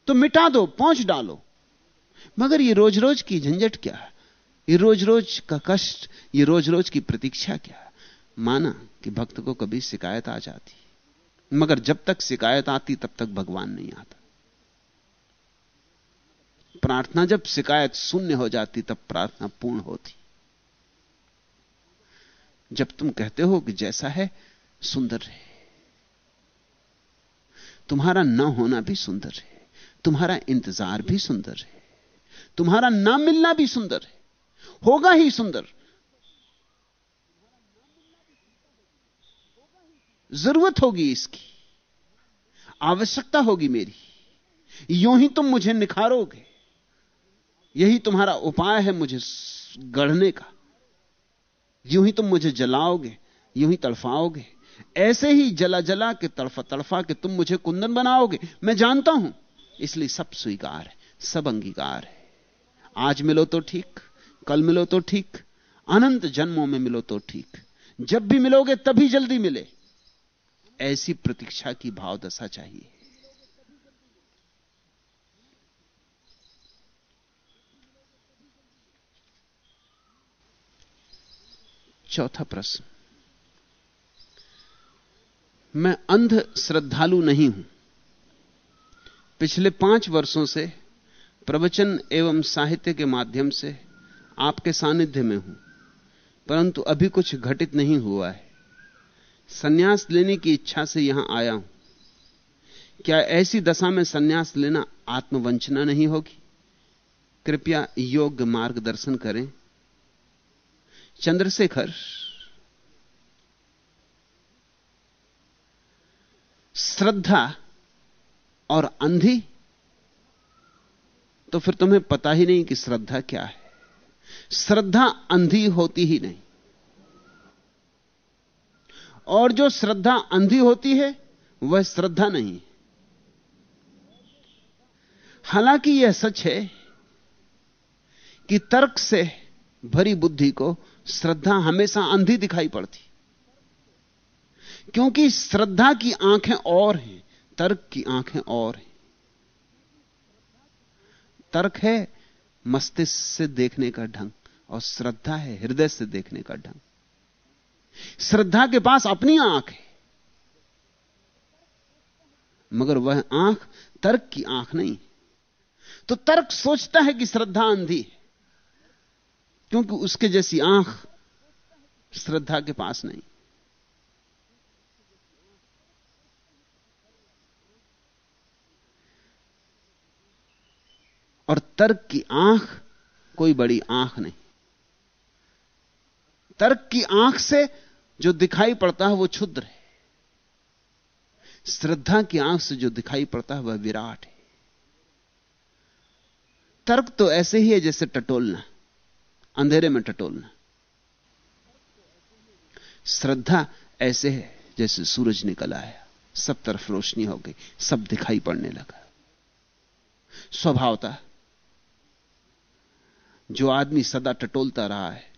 तो मिटा दो, पहुँच डालो। मगर ये रोज रोज की झंझट क्या है? ये रोज रोज का कष्ट, ये रोज रोज की प्रतीक्षा क्या माना कि भक्त को कभी शिकायत आ जाती। मगर जब तक शिकायत आती, तब तक भगवान नहीं आता। प्रार्थना जब शिकायत शून्य हो जाती, तब प्रार्थना पूर्ण होती। जब तुम कहते हो कि जैसा है, सुंदर है। तुम्हारा न होना भी सुंदर है। तुम्हारा इंतज़ार भी सुंदर है। तुम्हारा ना मिलना भी सुंदर है। होगा ही सुंदर। ज़रूरत होगी इसकी। आवश्यकता होगी मेरी। यूँ ही तुम मुझे निखारोगे। यही तुम्हारा उपाय है मुझे गढ़ने का। यूँ ही तुम मुझे जलाओगे, यूँ ही तड़फाओगे। ऐसे ही जला जला के तड़फा तड़फा के तुम मुझे कुंदन बनाओगे। मैं जानता हूँ, इसलिए सब स्वीकार है, सब अंगीकार है। आज मिलो तो ठीक, कल मिलो तो ठीक, अनंत जन्मों में मिलो तो ठीक। जब भी मिलोगे तभी जल्दी मिले। ऐसी प्रतीक्षा की भाव दशा चाहिए। चौथा प्रश्न। मैं अंध श्रद्धालु नहीं हूँ। पिछले पाँच वर्षों से प्रवचन एवं साहित्य के माध्यम से आपके सानिध्य में हूँ, परंतु अभी कुछ घटित नहीं हुआ है। सन्यास लेने की इच्छा से यहाँ आया हूँ। क्या ऐसी दशा में सन्यास लेना आत्मवंचना नहीं होगी? कृपया योग्य मार्गदर्शन करें। चंद्रशेखर, श्रद्धा और अंधी? तो फिर तुम्हें पता ही नहीं कि श्रद्धा क्या है। श्रद्धा अंधी होती ही नहीं। और जो श्रद्धा अंधी होती है, वह श्रद्धा नहीं हालाँकि यह सच है कि तर्क से भरी बुद्धि को श्रद्धा हमेशा अंधी दिखाई पड़ती। क्योंकि श्रद्धा की आँखें और हैं, तर्क की आँखें और हैं। तर्क है मस्तिष्क से देखने का ढंग और श्रद्धा है हृदय से देखने का ढंग। श्रद्धा के पास अपनी आँख है। मगर वह आँख तर्क की आँख नहीं। तो तर्क सोचता है कि श्रद्धा अंधी है, क्योंकि उसके जैसी आँख श्रद्धा के पास नहीं। और तर्क की आँख कोई बड़ी आँख नहीं। तर्क की आँख से जो दिखाई पड़ता है वो क्षुद्र है। श्रद्धा की आँख से जो दिखाई पड़ता है वह विराट है। तर्क तो ऐसे ही है जैसे टटोलना, अंधेरे में टटोलना। श्रद्धा ऐसे है जैसे सूरज निकल आया, सब तरफ़ रोशनी हो गई, सब दिखाई पड़ने लगा। स्वभावता जो आदमी सदा टटोलता रहा है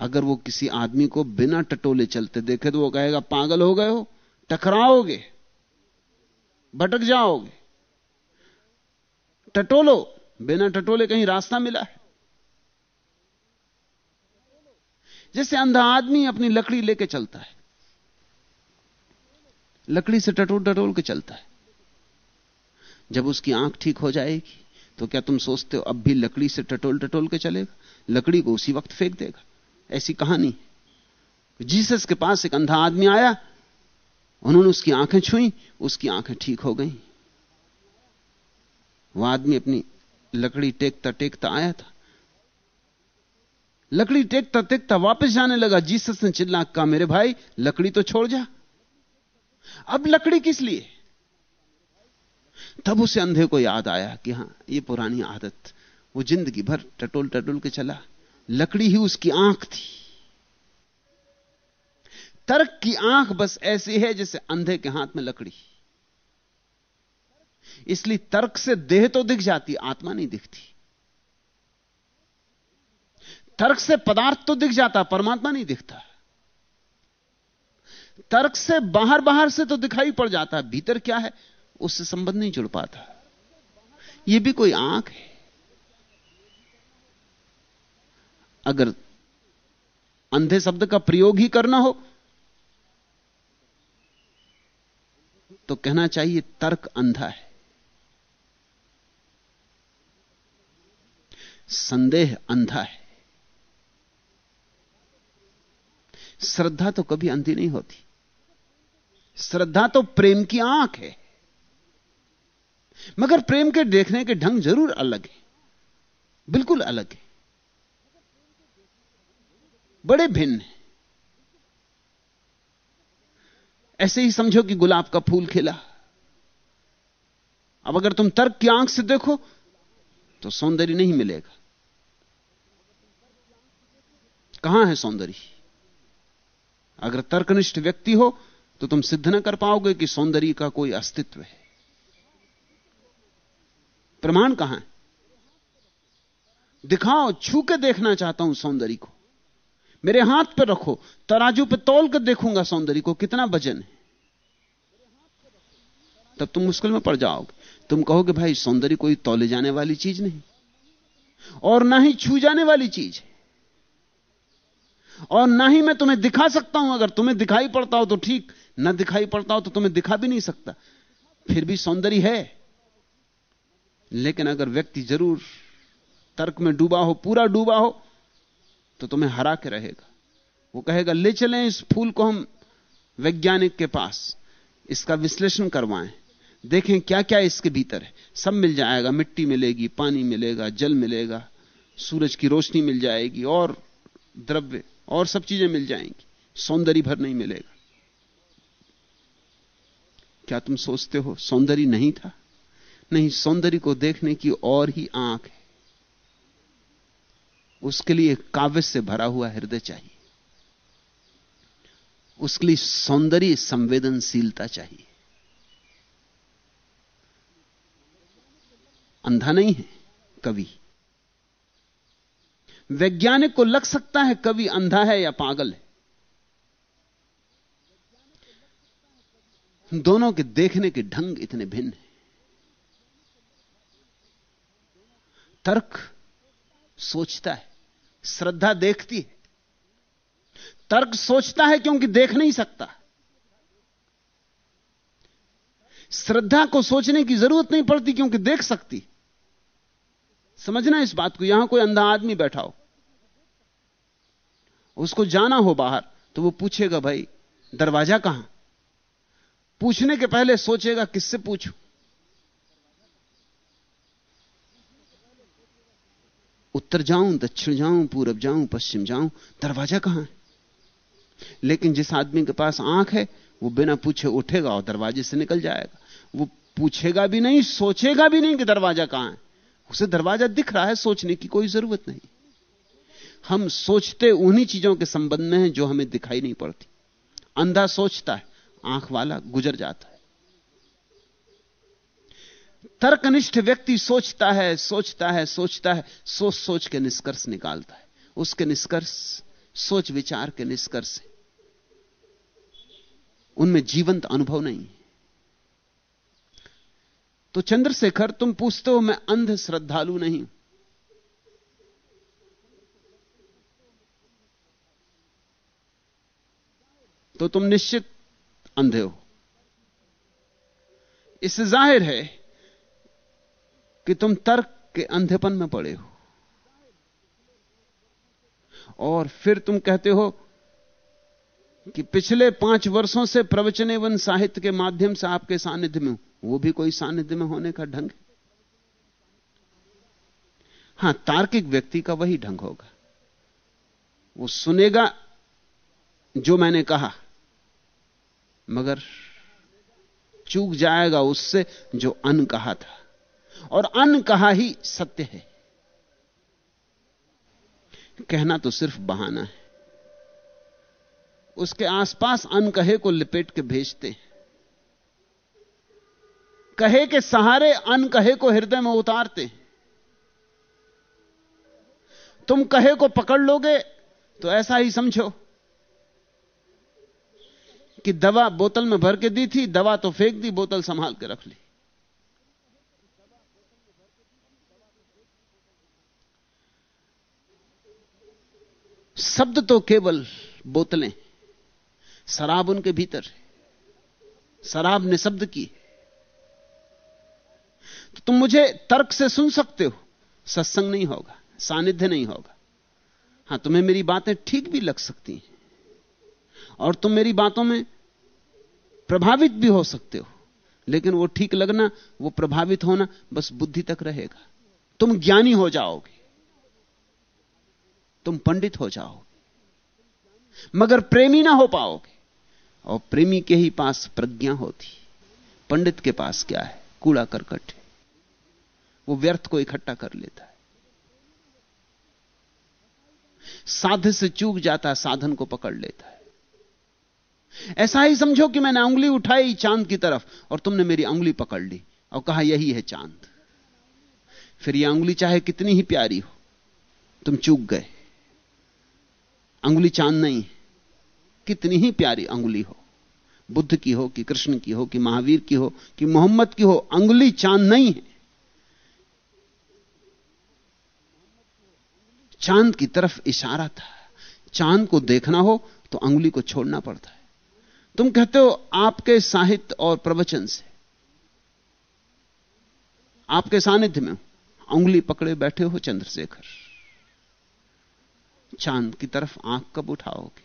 अगर वो किसी आदमी को बिना टटोले चलते देखे तो वो कहेगा, पागल हो गए हो, टकराओगे, भटक जाओगे। टटोलो, बिना टटोले कहीं रास्ता मिला है। जैसे अंधा आदमी अपनी लकड़ी लेके चलता है, लकड़ी से टटोल टटोल के चलता है। जब उसकी आँख ठीक हो जाएगी तो क्या तुम सोचते हो, अब भी लकड़ी से टटोल टटोल के चलेगा? लकड़ी को उसी वक्त फेंक देगा। ऐसी कहानी। जीसस के पास एक अंधा आदमी आया, उन्होंने उसकी आँखें छुई, उसकी आँखें ठीक हो गई। वह आदमी अपनी लकड़ी टेकता टेकता आया था। लकड़ी टेकता टेकता वापस जाने लगा। जीसस ने चिल्ला कहा मेरे भाई, लकड़ी तो छोड़ जा। अब लकड़ी किस लिए? तब उसे अंधे को याद आया कि हाँ, ये पुरानी आदत, वो ज़िंदगी भर टटोल टटोल के चला। लकड़ी ही उसकी आँख थी। तर्क की आँख बस ऐसी है जैसे अंधे के हाथ में लकड़ी। इसलिए तर्क से देह तो दिख जाती, आत्मा नहीं दिखती। तर्क से पदार्थ तो दिख जाता, परमात्मा नहीं दिखता। तर्क से बाहर बाहर से तो दिखाई पड़ जाता, भीतर क्या है, उससे संबंध नहीं जुड़ पाता। यह भी कोई आँख है। अगर अंधे शब्द का प्रयोग ही करना हो तो कहना चाहिए तर्क अंधा है। संदेह अंधा है। श्रद्धा तो कभी अंधी नहीं होती। श्रद्धा तो प्रेम की आँख है। मगर प्रेम के देखने के ढंग ज़रूर अलग है। बिल्कुल अलग है। बड़े भिन्न है। ऐसे ही समझो कि गुलाब का फूल खिला। अब अगर तुम तर्क की आँख से देखो तो सौंदर्य नहीं मिलेगा। कहाँ है सौंदर्य? अगर तर्कनिष्ठ व्यक्ति हो तो तुम सिद्ध न कर पाओगे कि सौंदर्य का कोई अस्तित्व है। प्रमाण कहाँ है? दिखाओ, छू के देखना चाहता हूँ सौंदर्य को। मेरे हाथ पर रखो, तराजू पे तोल कर देखूँगा सौंदर्य को, कितना वज़न है। तब तुम मुश्किल में पड़ जाओगे। तुम कहोगे, भाई, सौंदर्य कोई तोले जाने वाली चीज़ नहीं, और ना ही छू जाने वाली चीज़ है। और ना ही मैं तुम्हें दिखा सकता हूँ, अगर तुम्हें दिखाई पड़ता हो तो ठीक, ना दिखाई पड़ता हो तो तुम्हें दिखा भी नहीं सकता। फिर भी सौंदर्य है। लेकिन अगर व्यक्ति ज़रूर तर्क में डूबा हो, पूरा डूबा हो तो तुम्हें हरा के रहेगा। वो कहेगा, ले चलें इस फूल को हम वैज्ञानिक के पास, इसका विश्लेषण करवाएँ। देखें क्या क्या इसके भीतर है। सब मिल जाएगा, मिट्टी मिलेगी, पानी मिलेगा, जल मिलेगा, सूरज की रोशनी मिल जाएगी और द्रव्य और सब चीज़ें मिल जाएँगी। सौंदर्य भर नहीं मिलेगा। क्या तुम सोचते हो सौंदर्य नहीं था? नहीं, सौंदर्य को देखने की और ही आँख है। उसके लिए काव्य से भरा हुआ हृदय चाहिए। उसके लिए सौंदर्य, संवेदनशीलता चाहिए। अंधा नहीं है कवि। वैज्ञानिक को लग सकता है कवि अंधा है या पागल है। दोनों के देखने के ढंग इतने भिन्न हैं। तर्क सोचता है। श्रद्धा देखती है। तर्क सोचता है क्योंकि देख नहीं सकता। श्रद्धा को सोचने की ज़रूरत नहीं पड़ती क्योंकि देख सकती। समझना इस बात को, यहाँ कोई अंधा आदमी बैठा हो। उसको जाना हो बाहर तो वो पूछेगा, भाई, दरवाज़ा कहाँ? पूछने के पहले सोचेगा, किससे पूछूँ? उत्तर जाऊँ, दक्षिण जाऊँ, पूरब जाऊँ, पश्चिम जाऊँ, दरवाज़ा कहाँ है? लेकिन जिस आदमी के पास आँख है, वो बिना पूछे उठेगा और दरवाजे से निकल जाएगा। वो पूछेगा भी नहीं, सोचेगा भी नहीं कि दरवाज़ा कहाँ है। उसे दरवाज़ा दिख रहा है, सोचने की कोई ज़रूरत नहीं। हम सोचते उन्हीं चीज़ों के संबंध में हैं जो हमें दिखाई नहीं पड़ती। अंधा सोचता है, आँख वाला गुजर जाता है। तर्कनिष्ठ व्यक्ति सोचता है सोचता है सोचता है, सोच सोच के निष्कर्ष निकालता है। उसके निष्कर्ष, सोच विचार के निष्कर्ष उनमें जीवंत अनुभव नहीं तो चंद्रशेखर, तुम पूछते हो, मैं अंध श्रद्धालु नहीं तो तुम निश्चित अंधे हो। इससे ज़ाहिर है कि तुम तर्क के अंधेपन में पड़े हो। और फिर तुम कहते हो कि पिछले पाँच वर्षों से प्रवचन एवं साहित्य के माध्यम से आपके सानिध्य में वो भी कोई सानिध्य में होने का ढंग है। हाँ, तार्किक व्यक्ति का वही ढंग होगा। वो सुनेगा जो मैंने कहा, मगर चूक जाएगा उससे जो अन कहा था। और अन कहा ही सत्य है। कहना तो सिर्फ़ बहाना है। उसके आसपास अन कहे को लिपेट के भेजते कहे के सहारे अन कहे को हृदय में उतारते तुम कहे को पकड़ लोगे तो ऐसा ही समझो कि दवा बोतल में भर के दी थी, दवा तो फेंक दी, बोतल संभाल के रख ली। शब्द तो केवल बोतलें, शराब उनके भीतर है। शराब ने शब्द की। तो तुम मुझे तर्क से सुन सकते हो, सत्संग नहीं होगा, सानिध्य नहीं होगा। हाँ, तुम्हें मेरी बातें ठीक भी लग सकती हैं, और तुम मेरी बातों में प्रभावित भी हो सकते हो, लेकिन वो ठीक लगना, वो प्रभावित होना बस बुद्धि तक रहेगा। तुम ज्ञानी हो जाओगे। तुम पंडित हो जाओगे। मगर प्रेमी ना हो पाओगे। और प्रेमी के ही पास प्रज्ञा होती। पंडित के पास क्या है? कूड़ा करकट है। वो व्यर्थ को इकट्ठा कर लेता है। साध से चूक जाता है साधन को पकड़ लेता है। ऐसा ही समझो कि मैंने उंगली उठाई चाँद की तरफ़ और तुमने मेरी उंगली पकड़ ली और कहा, यही है चाँद। फिर यह उंगली चाहे कितनी ही प्यारी हो, तुम चूक गए। अंगुली चाँद नहीं। कितनी ही प्यारी अंगुली हो। बुद्ध की हो कि कृष्ण की हो कि महावीर की हो कि मोहम्मद की हो, अंगुली चाँद नहीं है। चाँद की तरफ़ इशारा था। चाँद को देखना हो तो अंगुली को छोड़ना पड़ता है। तुम कहते हो आपके साहित्य और प्रवचन से। आपके सानिध्य में उंगली पकड़े बैठे हो चंद्रशेखर। चाँद की तरफ़ आँख कब उठाओगे?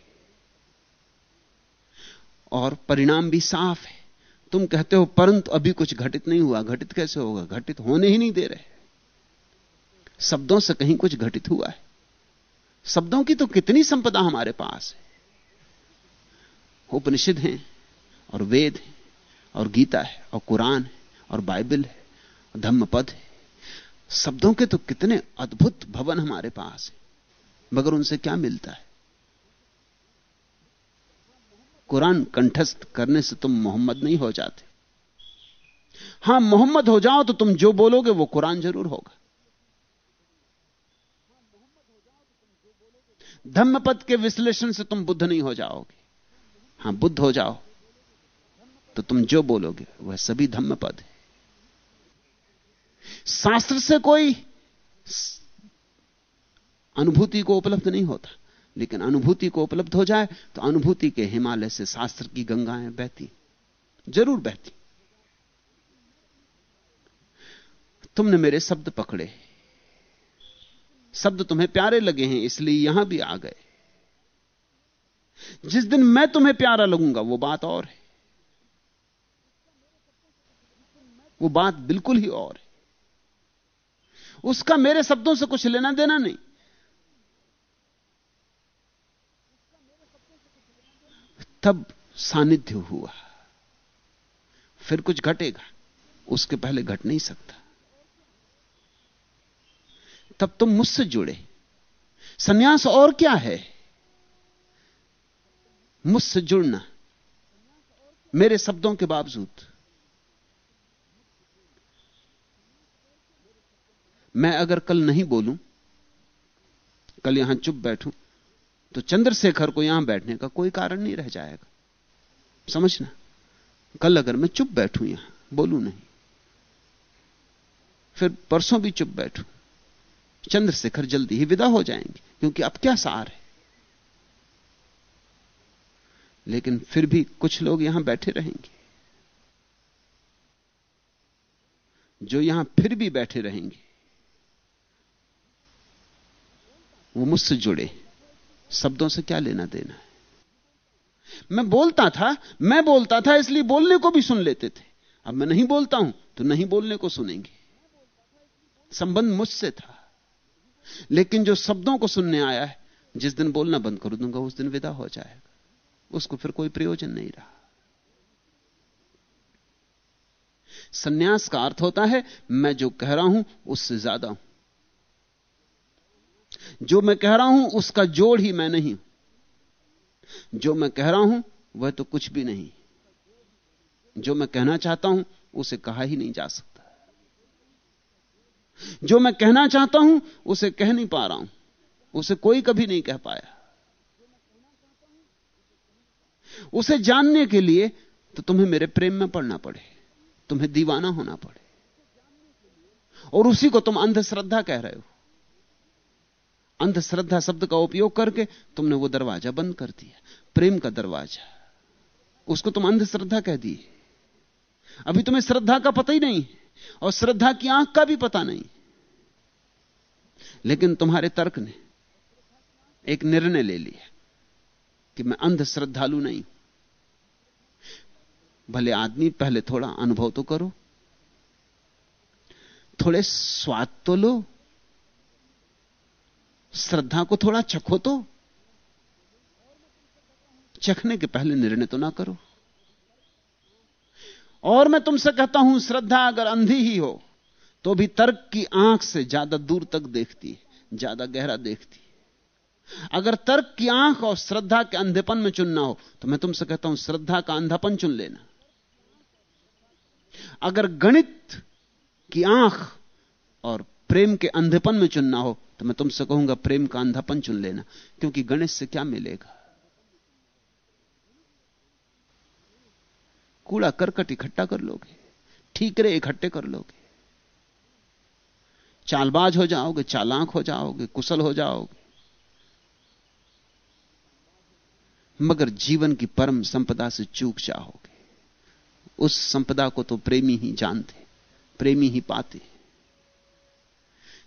और परिणाम भी साफ़ है। तुम कहते हो, परंतु अभी कुछ घटित नहीं हुआ। घटित कैसे होगा? घटित होने ही नहीं दे रहे। शब्दों से कहीं कुछ घटित हुआ है। शब्दों की तो कितनी संपदा हमारे पास है। उपनिषद हैं, और वेद हैं, और गीता है, और कुरान है, और बाइबल है धम्मपद है। शब्दों के तो कितने अद्भुत भवन हमारे पास है। मगर उनसे क्या मिलता है? कुरान कंठस्थ करने से तुम मोहम्मद नहीं हो जाते। हाँ, मोहम्मद हो जाओ तो तुम जो बोलोगे वो कुरान ज़रूर होगा। धम्मपद के विश्लेषण से तुम बुद्ध नहीं हो जाओगे। हाँ, बुद्ध हो जाओ तो तुम जो बोलोगे वह सभी धम्मपद है। शास्त्र से कोई अनुभूति को उपलब्ध नहीं होता। लेकिन अनुभूति को उपलब्ध हो जाए तो अनुभूति के हिमालय से शास्त्र की गंगाएँ बहती। ज़रूर बहती। तुमने मेरे शब्द पकड़े। शब्द तुम्हें प्यारे लगे हैं, इसलिए यहाँ भी आ गए। जिस दिन मैं तुम्हें प्यारा लगूँगा, वो बात और है। वो बात बिल्कुल ही और है। उसका मेरे शब्दों से कुछ लेना देना नहीं। तब सानिध्य हुआ। फिर कुछ घटेगा, उसके पहले घट नहीं सकता। तब तुम तो मुझसे जुड़े। सन्यास और क्या है? मुझसे जुड़ना। मेरे शब्दों के बावजूद। मैं अगर कल नहीं बोलूँ, कल यहाँ चुप बैठूं तो चंद्रशेखर को यहाँ बैठने का कोई कारण नहीं रह जाएगा। समझना? कल अगर मैं चुप बैठू यहाँ, बोलू नहीं। फिर परसों भी चुप बैठू, चंद्रशेखर जल्दी ही विदा हो जाएँगे, क्योंकि अब क्या सार है। लेकिन फिर भी कुछ लोग यहाँ बैठे रहेंगे। जो यहाँ फिर भी बैठे रहेंगे, वो मुझसे जुड़े शब्दों से क्या लेना देना है? मैं बोलता था, मैं बोलता था, इसलिए बोलने को भी सुन लेते थे। अब मैं नहीं बोलता हूँ तो नहीं बोलने को सुनेंगे। संबंध मुझसे था। लेकिन जो शब्दों को सुनने आया है, जिस दिन बोलना बंद कर दूँगा, उस दिन विदा हो जाएगा। उसको फिर कोई प्रयोजन नहीं रहा। सन्यास का अर्थ होता है, मैं जो कह रहा हूँ, उससे ज़्यादा हूँ। जो मैं कह रहा हूँ, उसका जोड़ ही मैं नहीं जो मैं कह रहा हूँ, वह तो कुछ भी नहीं। जो मैं कहना चाहता हूँ, उसे कहा ही नहीं जा सकता। जो मैं कहना चाहता हूँ, उसे कह नहीं पा रहा हूँ। उसे कोई कभी नहीं कह पाया। उसे जानने के लिए तो तुम्हें मेरे प्रेम में पड़ना पड़े। तुम्हें दीवाना होना पड़े। और उसी को तुम अंधश्रद्धा कह रहे हो। अंधश्रद्धा शब्द का उपयोग करके तुमने वो दरवाज़ा बंद कर दिया। प्रेम का दरवाज़ा। उसको तुम अंधश्रद्धा कह दी अभी तुम्हें श्रद्धा का पता ही नहीं और श्रद्धा की आँख का भी पता नहीं। लेकिन तुम्हारे तर्क ने एक निर्णय ले लिया कि मैं अंधश्रद्धालु नहीं भले आदमी पहले थोड़ा अनुभव तो करो, थोड़े स्वाद तो लो श्रद्धा को थोड़ा चखो तो। चखने के पहले निर्णय तो ना करो। और मैं तुमसे कहता हूँ, श्रद्धा अगर अंधी ही हो तो भी तर्क की आँख से ज़्यादा दूर तक देखती, ज़्यादा गहरा देखती। अगर तर्क की आँख और श्रद्धा के अंधेपन में चुनना हो तो मैं तुमसे कहता हूँ, श्रद्धा का अंधापन चुन लेना। अगर गणित की आँख और प्रेम के अंधेपन में चुनना हो तो मैं तुमसे कहूँगा, प्रेम का अंधापन चुन लेना, क्योंकि गणेश से क्या मिलेगा? कूड़ा करकट इकट्ठा कर लोगे, ठीकरे इकट्ठे कर लोगे। चालबाज हो जाओगे, चालाक हो जाओगे, कुशल हो जाओगे। मगर जीवन की परम संपदा से चूक जाओगे। उस संपदा को तो प्रेमी ही जानते, प्रेमी ही पाते।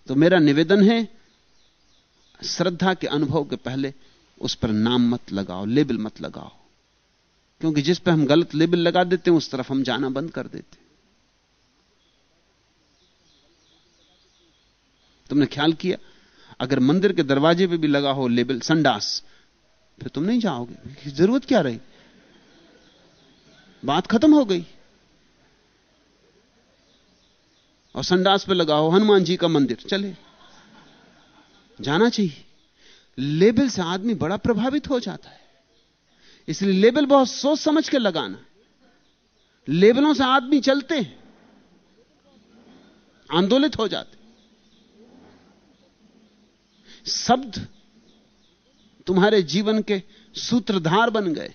तो मेरा निवेदन है, श्रद्धा के अनुभव के पहले उस पर नाम मत लगाओ, लेबल मत लगाओ। क्योंकि जिस पर हम गलत लेबल लगा देते हैं, उस तरफ़ हम जाना बंद कर देते हैं। तुमने ख्याल किया? अगर मंदिर के दरवाजे पे भी लगा हो लेबल, संडास, फिर तुम नहीं जाओगे। ज़रूरत क्या रही? बात खत्म हो गई। और संडास पे लगाओ, हनुमान जी का मंदिर, चले। जाना चाहिए। लेबल से आदमी बड़ा प्रभावित हो जाता है। इसलिए लेबल बहुत सोच समझ के लगाना। लेबलों से आदमी चलते हैं। आंदोलित हो जाते शब्द तुम्हारे जीवन के सूत्रधार बन गए।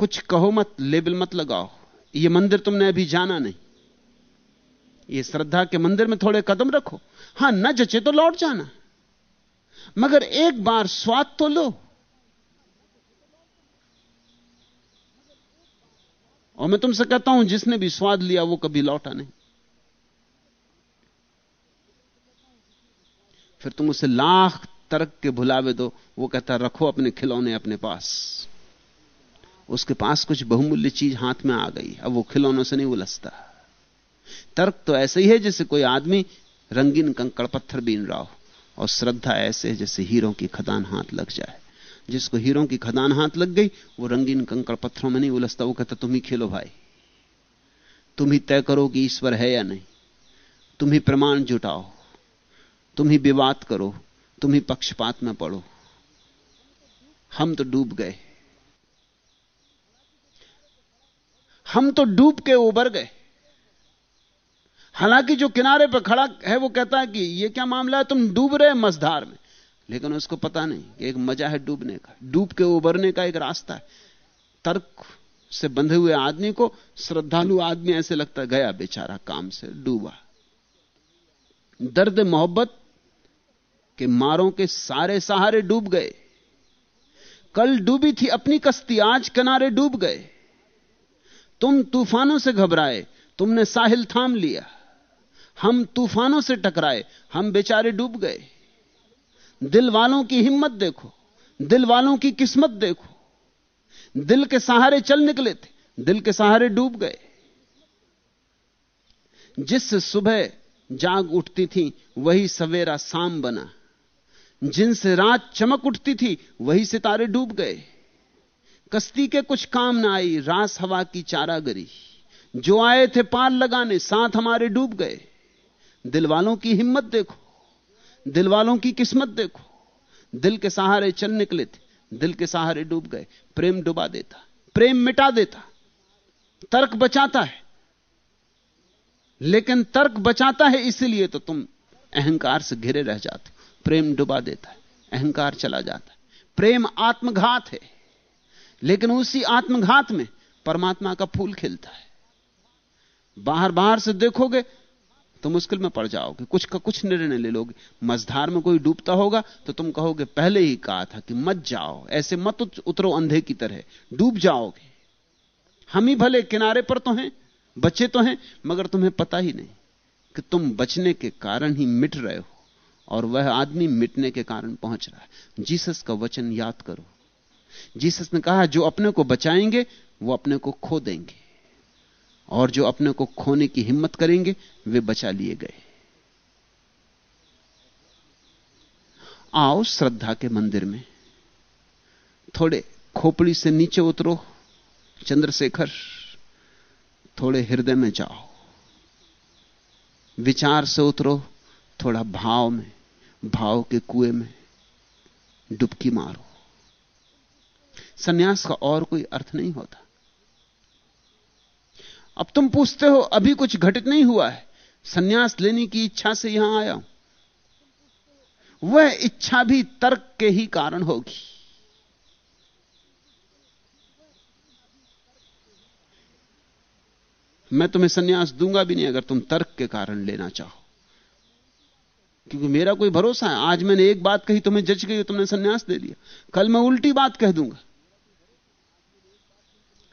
कुछ कहो मत, लेबल मत लगाओ। ये मंदिर तुमने अभी जाना नहीं। ये श्रद्धा के मंदिर में थोड़े कदम रखो। हाँ, न जचे तो लौट जाना। मगर एक बार स्वाद तो लो। और मैं तुमसे कहता हूँ, जिसने भी स्वाद लिया, वो कभी लौटा नहीं। फिर तुम उसे लाख तर्क के भुलावे दो। वो कहता, रखो अपने खिलौने अपने पास। उसके पास कुछ बहुमूल्य चीज़ हाथ में आ गई। अब वो खिलौनों से नहीं उलझता। तर्क तो ऐसे ही है जैसे कोई आदमी रंगीन कंकड़ पत्थर बीन रहा हो, और श्रद्धा ऐसे है जैसे हीरों की खदान हाथ लग जाए। जिसको हीरों की खदान हाथ लग गई, वो रंगीन कंकड़ पत्थरों में नहीं उलझता, वो कहता, तुम ही खेलो भाई। तुम ही तय करो कि ईश्वर है या नहीं। तुम ही प्रमाण जुटाओ। तुम ही विवाद करो। तुम ही पक्षपात में पड़ो। हम तो डूब गए। हम तो डूब के उबर गए। हालाँकि जो किनारे पर खड़ा है, वो कहता है कि ये क्या मामला है? तुम डूब रहे मझधार में। लेकिन उसको पता नहीं कि एक मज़ा है डूबने का। डूब के उबरने का एक रास्ता है। तर्क से बंधे हुए आदमी को श्रद्धालु आदमी ऐसे लगता गया बेचारा काम से, डूबा। दर्द, मोहब्बत के मारों के सारे सहारे डूब गए। कल डूबी थी अपनी कश्ती, आज किनारे डूब गए। तुम तूफानों से घबराए, तुमने साहिल थाम लिया। हम तूफानों से टकराए, हम बेचारे डूब गए। दिल वालों की हिम्मत देखो, दिल वालों की किस्मत देखो। दिल के सहारे चल निकले थे, दिल के सहारे डूब गए। जिससे सुबह जाग उठती थी, वही सवेरा शाम बना। जिनसे रात चमक उठती थी, वही सितारे डूब गए। कश्ती के कुछ काम ना आई, रास हवा की चारागरी जो आए थे पाल लगाने, साथ हमारे डूब गए। दिल वालों की हिम्मत देखो, दिल वालों की किस्मत देखो। दिल के सहारे चल निकले थे, दिल के सहारे डूब गए। प्रेम डुबा देता, प्रेम मिटा देता। तर्क बचाता है, लेकिन तर्क बचाता है इसलिए तो तुम अहंकार से घिरे रह जाते प्रेम डुबा देता है, अहंकार चला जाता है। प्रेम आत्मघात है। लेकिन उसी आत्मघात में परमात्मा का फूल खिलता है। बाहर बाहर से देखोगे तो मुश्किल में पड़ जाओगे। कुछ का कुछ निर्णय ले लोगे। मझधार में कोई डूबता होगा तो तुम कहोगे, पहले ही कहा था कि मत जाओ, ऐसे मत उतरो अंधे की तरह। डूब जाओगे। हम ही भले किनारे पर तो हैं, बचे तो हैं, मगर तुम्हें पता ही नहीं कि तुम बचने के कारण ही मिट रहे हो और वह आदमी मिटने के कारण पहुँच रहा है। जीसस का वचन याद करो। जीसस ने कहा, जो अपने को बचाएँगे, वो अपने को खो देंगे। और जो अपने को खोने की हिम्मत करेंगे, वे बचा लिए गए। आओ श्रद्धा के मंदिर में। थोड़े खोपड़ी से नीचे उतरो, चंद्रशेखर। थोड़े हृदय में जाओ। विचार से उतरो, थोड़ा भाव में, भाव के कुएँ में, डुबकी मारो। सन्यास का और कोई अर्थ नहीं होता। अब तुम पूछते हो, अभी कुछ घटित नहीं हुआ है। सन्यास लेने की इच्छा से यहाँ आया हूँ। वह इच्छा भी तर्क के ही कारण होगी। मैं तुम्हें सन्यास दूँगा भी नहीं अगर तुम तर्क के कारण लेना चाहो। क्योंकि मेरा कोई भरोसा है। आज मैंने एक बात कही, तुम्हें जज गई तुमने सन्यास दे दिया। कल मैं उल्टी बात कह दूँगा।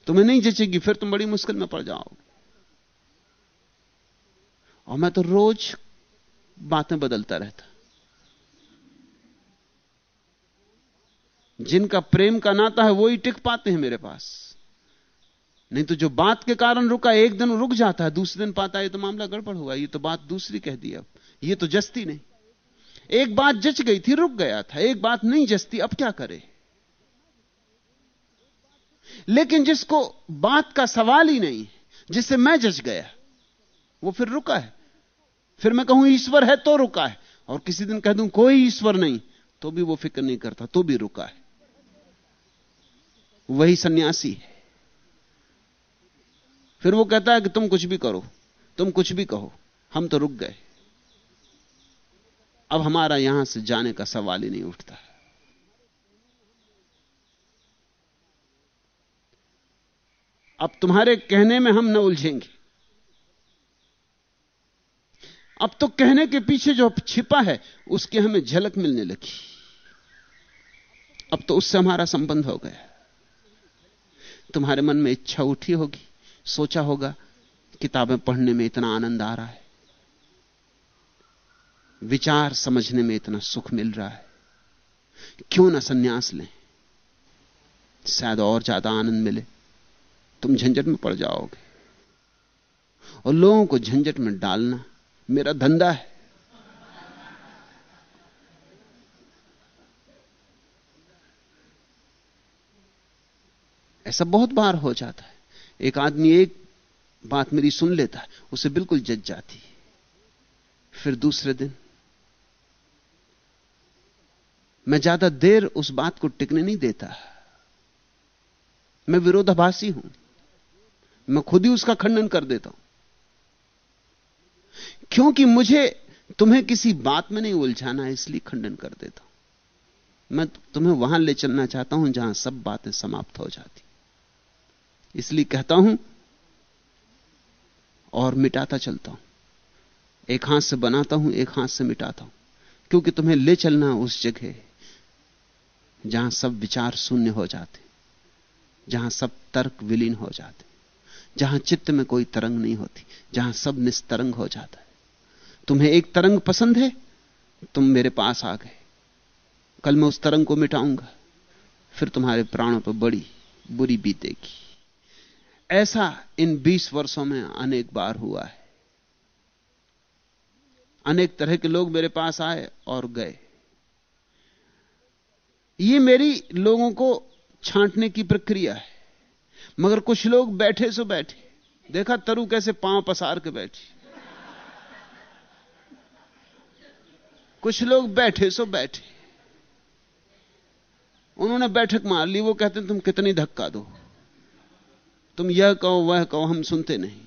तुम्हें नहीं जचेगी, फिर तुम बड़ी मुश्किल में पड़ जाओ और मैं तो रोज बातें बदलता रहता। जिनका प्रेम का नाता है वो ही टिक पाते हैं मेरे पास। नहीं तो जो बात के कारण रुका, एक दिन रुक जाता है, दूसरे दिन पाता है तो मामला गड़बड़ हुआ, ये तो बात दूसरी कह दी अब। ये तो जस्ती नहीं। एक बात जच गई थी, रुक गया था। एक बात नहीं जस्ती, अब क्या करे? लेकिन जिसको बात का सवाल ही नहीं, जिससे मैं जच गया, वो फिर रुका है। फिर मैं कहूँ, ईश्वर है तो रुका है। और किसी दिन कह दूँ, कोई ईश्वर नहीं तो भी वो फ़िक्र नहीं करता तो भी रुका है। वही सन्यासी है। फिर वो कहता है कि तुम कुछ भी करो, तुम कुछ भी कहो, हम तो रुक गए। अब हमारा यहाँ से जाने का सवाल ही नहीं उठता। अब तुम्हारे कहने में हम न उलझेंगे। अब तो कहने के पीछे जो छिपा है, उसकी हमें झलक मिलने लगी। अब तो उससे हमारा संबंध हो गया। तुम्हारे मन में इच्छा उठी होगी, सोचा होगा, किताबें पढ़ने में इतना आनंद आ रहा है। विचार समझने में इतना सुख मिल रहा है। क्यों ना सन्यास लें? शायद और ज़्यादा आनंद मिले। तुम झंझट में पड़ जाओगे। और लोगों को झंझट में डालना मेरा धंधा है। ऐसा बहुत बार हो जाता है। एक आदमी एक बात मेरी सुन लेता है, उसे बिल्कुल जज जाती है। फिर दूसरे दिन, मैं ज़्यादा देर उस बात को टिकने नहीं देता। मैं विरोधाभासी हूँ। मैं खुद ही उसका खंडन कर देता हूँ। क्योंकि मुझे तुम्हें किसी बात में नहीं उलझाना इसलिए खंडन कर देता हूँ। मैं तुम्हें वहाँ ले चलना चाहता हूँ जहाँ सब बातें समाप्त हो जाती। इसलिए कहता हूँ और मिटाता चलता हूँ। एक हाथ से बनाता हूँ, एक हाथ से मिटाता हूँ। क्योंकि तुम्हें ले चलना उस जगह जहाँ सब विचार शून्य हो जाते, जहाँ सब तर्क विलीन हो जाते। जहाँ चित्त में कोई तरंग नहीं होती, जहाँ सब निस्तरंग हो जाता है। तुम्हें एक तरंग पसंद है? तुम मेरे पास आ गए। कल मैं उस तरंग को मिटाऊँगा, फिर तुम्हारे प्राणों पर बड़ी बुरी बीतेगी। ऐसा इन 20 वर्षों में अनेक बार हुआ है। अनेक तरह के लोग मेरे पास आए और गए। ये मेरी लोगों को छांटने की प्रक्रिया है। मगर कुछ लोग बैठे सो बैठे। देखा तरु कैसे पाँव पसार के बैठी। कुछ लोग बैठे सो बैठे। उन्होंने बैठक मार ली, वो कहते तुम कितनी धक्का दो। तुम यह कहो, वह कहो, हम सुनते नहीं।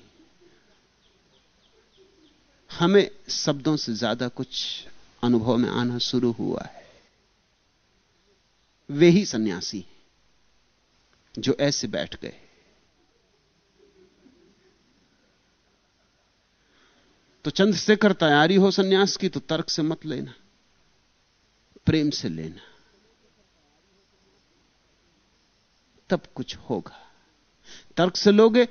हमें शब्दों से ज़्यादा कुछ अनुभव में आना शुरू हुआ है। वे ही सन्यासी जो ऐसे बैठ गए। तो चंद्रशेखर तैयारी हो सन्यास की तो तर्क से मत लेना, प्रेम से लेना। तब कुछ होगा। तर्क से लोगे,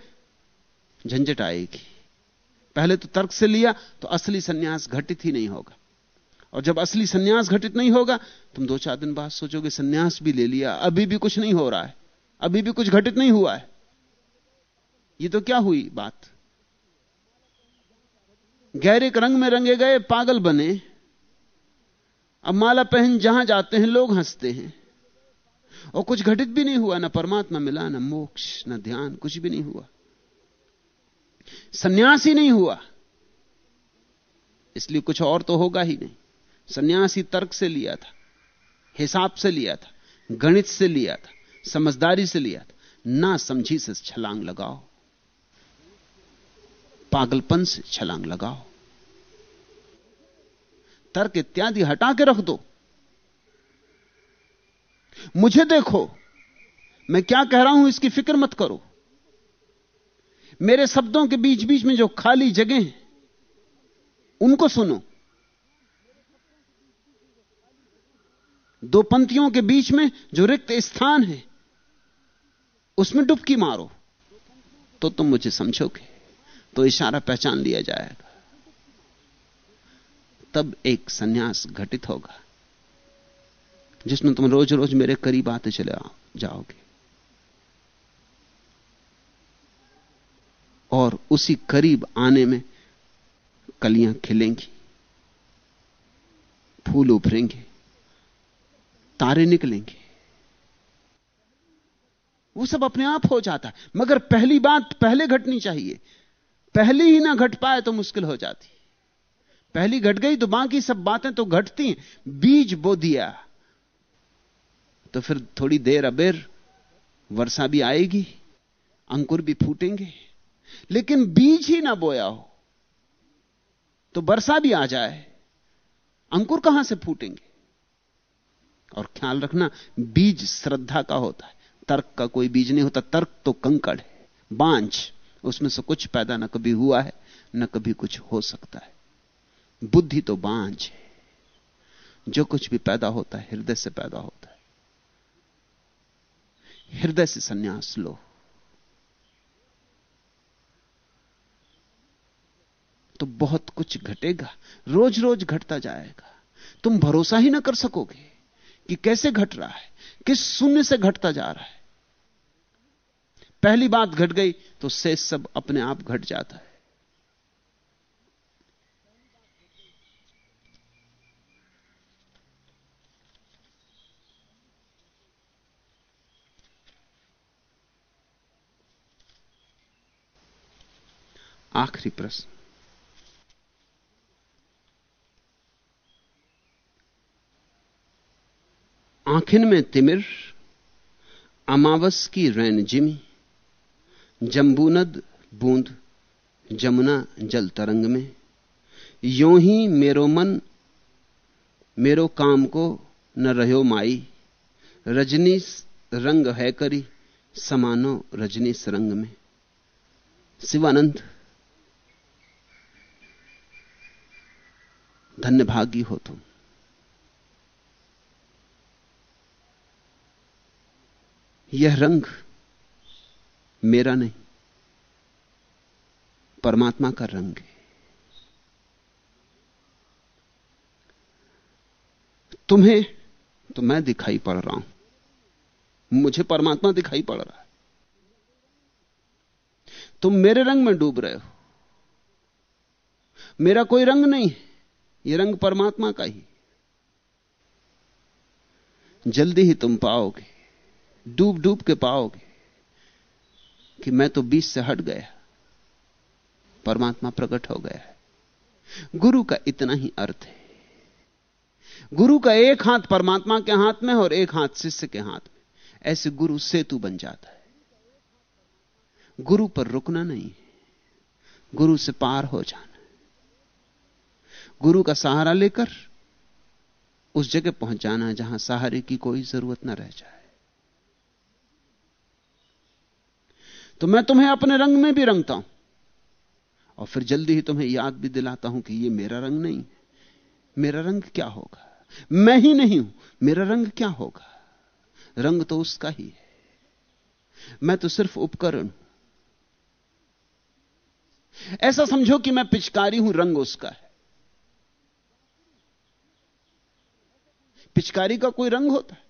झंझट आएगी। पहले तो तर्क से लिया तो असली सन्यास घटित ही नहीं होगा। और जब असली सन्यास घटित नहीं होगा, तुम दो चार दिन बाद सोचोगे, सन्यास भी ले लिया, अभी भी कुछ नहीं हो रहा है। अभी भी कुछ घटित नहीं हुआ है। ये तो क्या हुई बात? गहरे रंग में रंगे गए पागल बने। अब माला पहन जहाँ जाते हैं, लोग हँसते हैं। और कुछ घटित भी नहीं हुआ, ना परमात्मा मिला, ना मोक्ष, ना ध्यान, कुछ भी नहीं हुआ। सन्यास ही नहीं हुआ। इसलिए कुछ और तो होगा ही नहीं। सन्यास ही तर्क से लिया था, हिसाब से लिया था, गणित से लिया था। समझदारी से लिया था। ना समझी से छलांग लगाओ। पागलपन से छलांग लगाओ। तर्क इत्यादि हटा के रख दो। मुझे देखो। मैं क्या कह रहा हूँ इसकी फ़िक्र मत करो। मेरे शब्दों के बीच बीच में जो खाली जगह हैं, उनको सुनो। दो पंक्तियों के बीच में जो रिक्त स्थान है उसमें डुबकी मारो। तो तुम मुझे समझोगे तो इशारा पहचान लिया जाएगा। तब एक सन्यास घटित होगा, जिसमें तुम रोज रोज मेरे करीब आते चले जाओगे। और उसी करीब आने में कलियाँ खिलेंगी, फूल उभरेंगे, तारे निकलेंगे। वो सब अपने आप हो जाता है। मगर पहली बात, पहले घटनी चाहिए। पहले ही ना घट पाए तो मुश्किल हो जाती। पहली घट गई तो बाकी सब बातें तो घटती हैं। बीज बो दिया। तो फिर थोड़ी देर अबेर वर्षा भी आएगी, अंकुर भी फूटेंगे। लेकिन बीज ही ना बोया हो तो वर्षा भी आ जाए। अंकुर कहाँ से फूटेंगे? और ख्याल रखना, बीज श्रद्धा का होता है। तर्क का कोई बीज नहीं होता। तर्क तो कंकड़ है। बांझ, उसमें से कुछ पैदा न कभी हुआ है, न कभी कुछ हो सकता है। बुद्धि तो बांझ है। जो कुछ भी पैदा होता है, हृदय से पैदा होता है। हृदय से सन्यास लो। तो बहुत कुछ घटेगा। रोज रोज घटता जाएगा। तुम भरोसा ही ना कर सकोगे कि कैसे घट रहा है, किस शून्य से घटता जा रहा है। पहली बात घट गई तो शेष सब अपने आप घट जाता है। आखिरी प्रश्न। आखिन में तिमिर, अमावस की रैन जिमी जंबूनद बूंद, जमुना जल तरंग में। यो ही मेरो मन, मेरो काम को न रहो माई। रजनी रंग है करी, समानो रजनी रंग में। शिवानंद धन्य भागी हो तुम। यह रंग मेरा नहीं, परमात्मा का रंग है। तुम्हें तो मैं दिखाई पड़ रहा हूँ, मुझे परमात्मा दिखाई पड़ रहा है। तुम मेरे रंग में डूब रहे हो, मेरा कोई रंग नहीं है यह रंग परमात्मा का ही जल्दी ही तुम पाओगे डूब डूब के पाओगे। कि मैं तो बीच से हट गया। परमात्मा प्रकट हो गया है। गुरु का इतना ही अर्थ है। गुरु का एक हाथ परमात्मा के हाथ में और एक हाथ शिष्य के हाथ में। ऐसे गुरु सेतु बन जाता है। गुरु पर रुकना नहीं गुरु से पार हो जाना गुरु का सहारा लेकर उस जगह पहुँच जाना जहाँ सहारे की कोई ज़रूरत ना रह जाए। तो मैं तुम्हें अपने रंग में भी रंगता हूँ। और फिर जल्दी ही तुम्हें याद भी दिलाता हूँ कि यह मेरा रंग नहीं, मेरा रंग क्या होगा? मैं ही नहीं हूँ, मेरा रंग क्या होगा? रंग तो उसका ही है। मैं तो सिर्फ़ उपकरण हूँ। ऐसा समझो कि मैं पिचकारी हूँ, रंग उसका है। पिचकारी का कोई रंग होता है?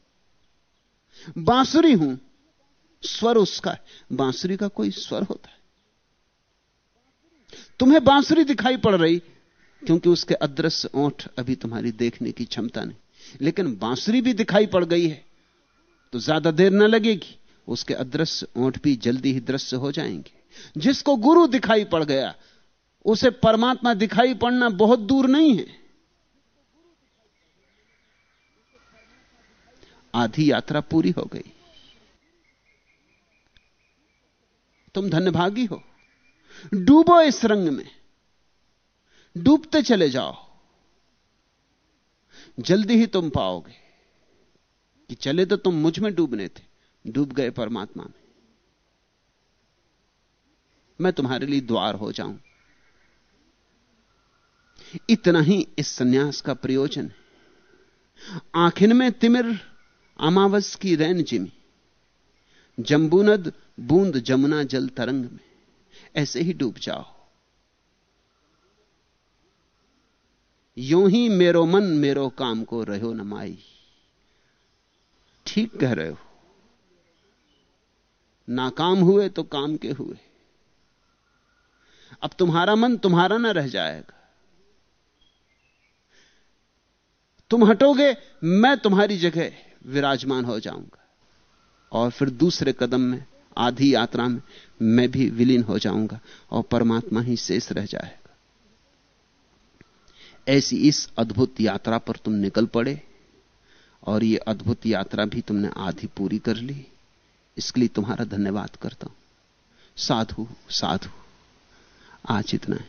बांसुरी हूँ स्वर उसका बांसुरी का कोई स्वर होता है। तुम्हें बांसुरी दिखाई पड़ रही, क्योंकि उसके अदृश्य ओंठ अभी तुम्हारी देखने की क्षमता नहीं। लेकिन बांसुरी भी दिखाई पड़ गई है तो ज़्यादा देर न लगेगी, उसके अदृश्य ओंठ भी जल्दी ही दृश्य हो जाएँगे। जिसको गुरु दिखाई पड़ गया, उसे परमात्मा दिखाई पड़ना बहुत दूर नहीं है। आधी यात्रा पूरी हो गई। तुम धन्यभागी हो। डूबो इस रंग में। डूबते चले जाओ। जल्दी ही तुम पाओगे कि चले तो तुम मुझमें डूबने थे। डूब गए परमात्मा में। मैं तुम्हारे लिए द्वार हो जाऊँ। इतना ही इस सन्यास का प्रयोजन है। आखिन में तिमिर अमावस की रैन जिमी। जंबूनद बूंद जमुना जल तरंग में। ऐसे ही डूब जाओ। यूँ ही मेरो मन मेरो काम को रहो न माई ठीक कह रहे हो। नाकाम हुए तो काम के हुए। अब तुम्हारा मन तुम्हारा ना रह जाएगा। तुम हटोगे, मैं तुम्हारी जगह विराजमान हो जाऊँगा। और फिर दूसरे कदम में, आधी यात्रा में, मैं भी विलीन हो जाऊँगा और परमात्मा ही शेष रह जाएगा। ऐसी इस अद्भुत यात्रा पर तुम निकल पड़े और ये अद्भुत यात्रा भी तुमने आधी पूरी कर ली। इसके लिए तुम्हारा धन्यवाद करता हूँ। साधु साधु, आज इतना है।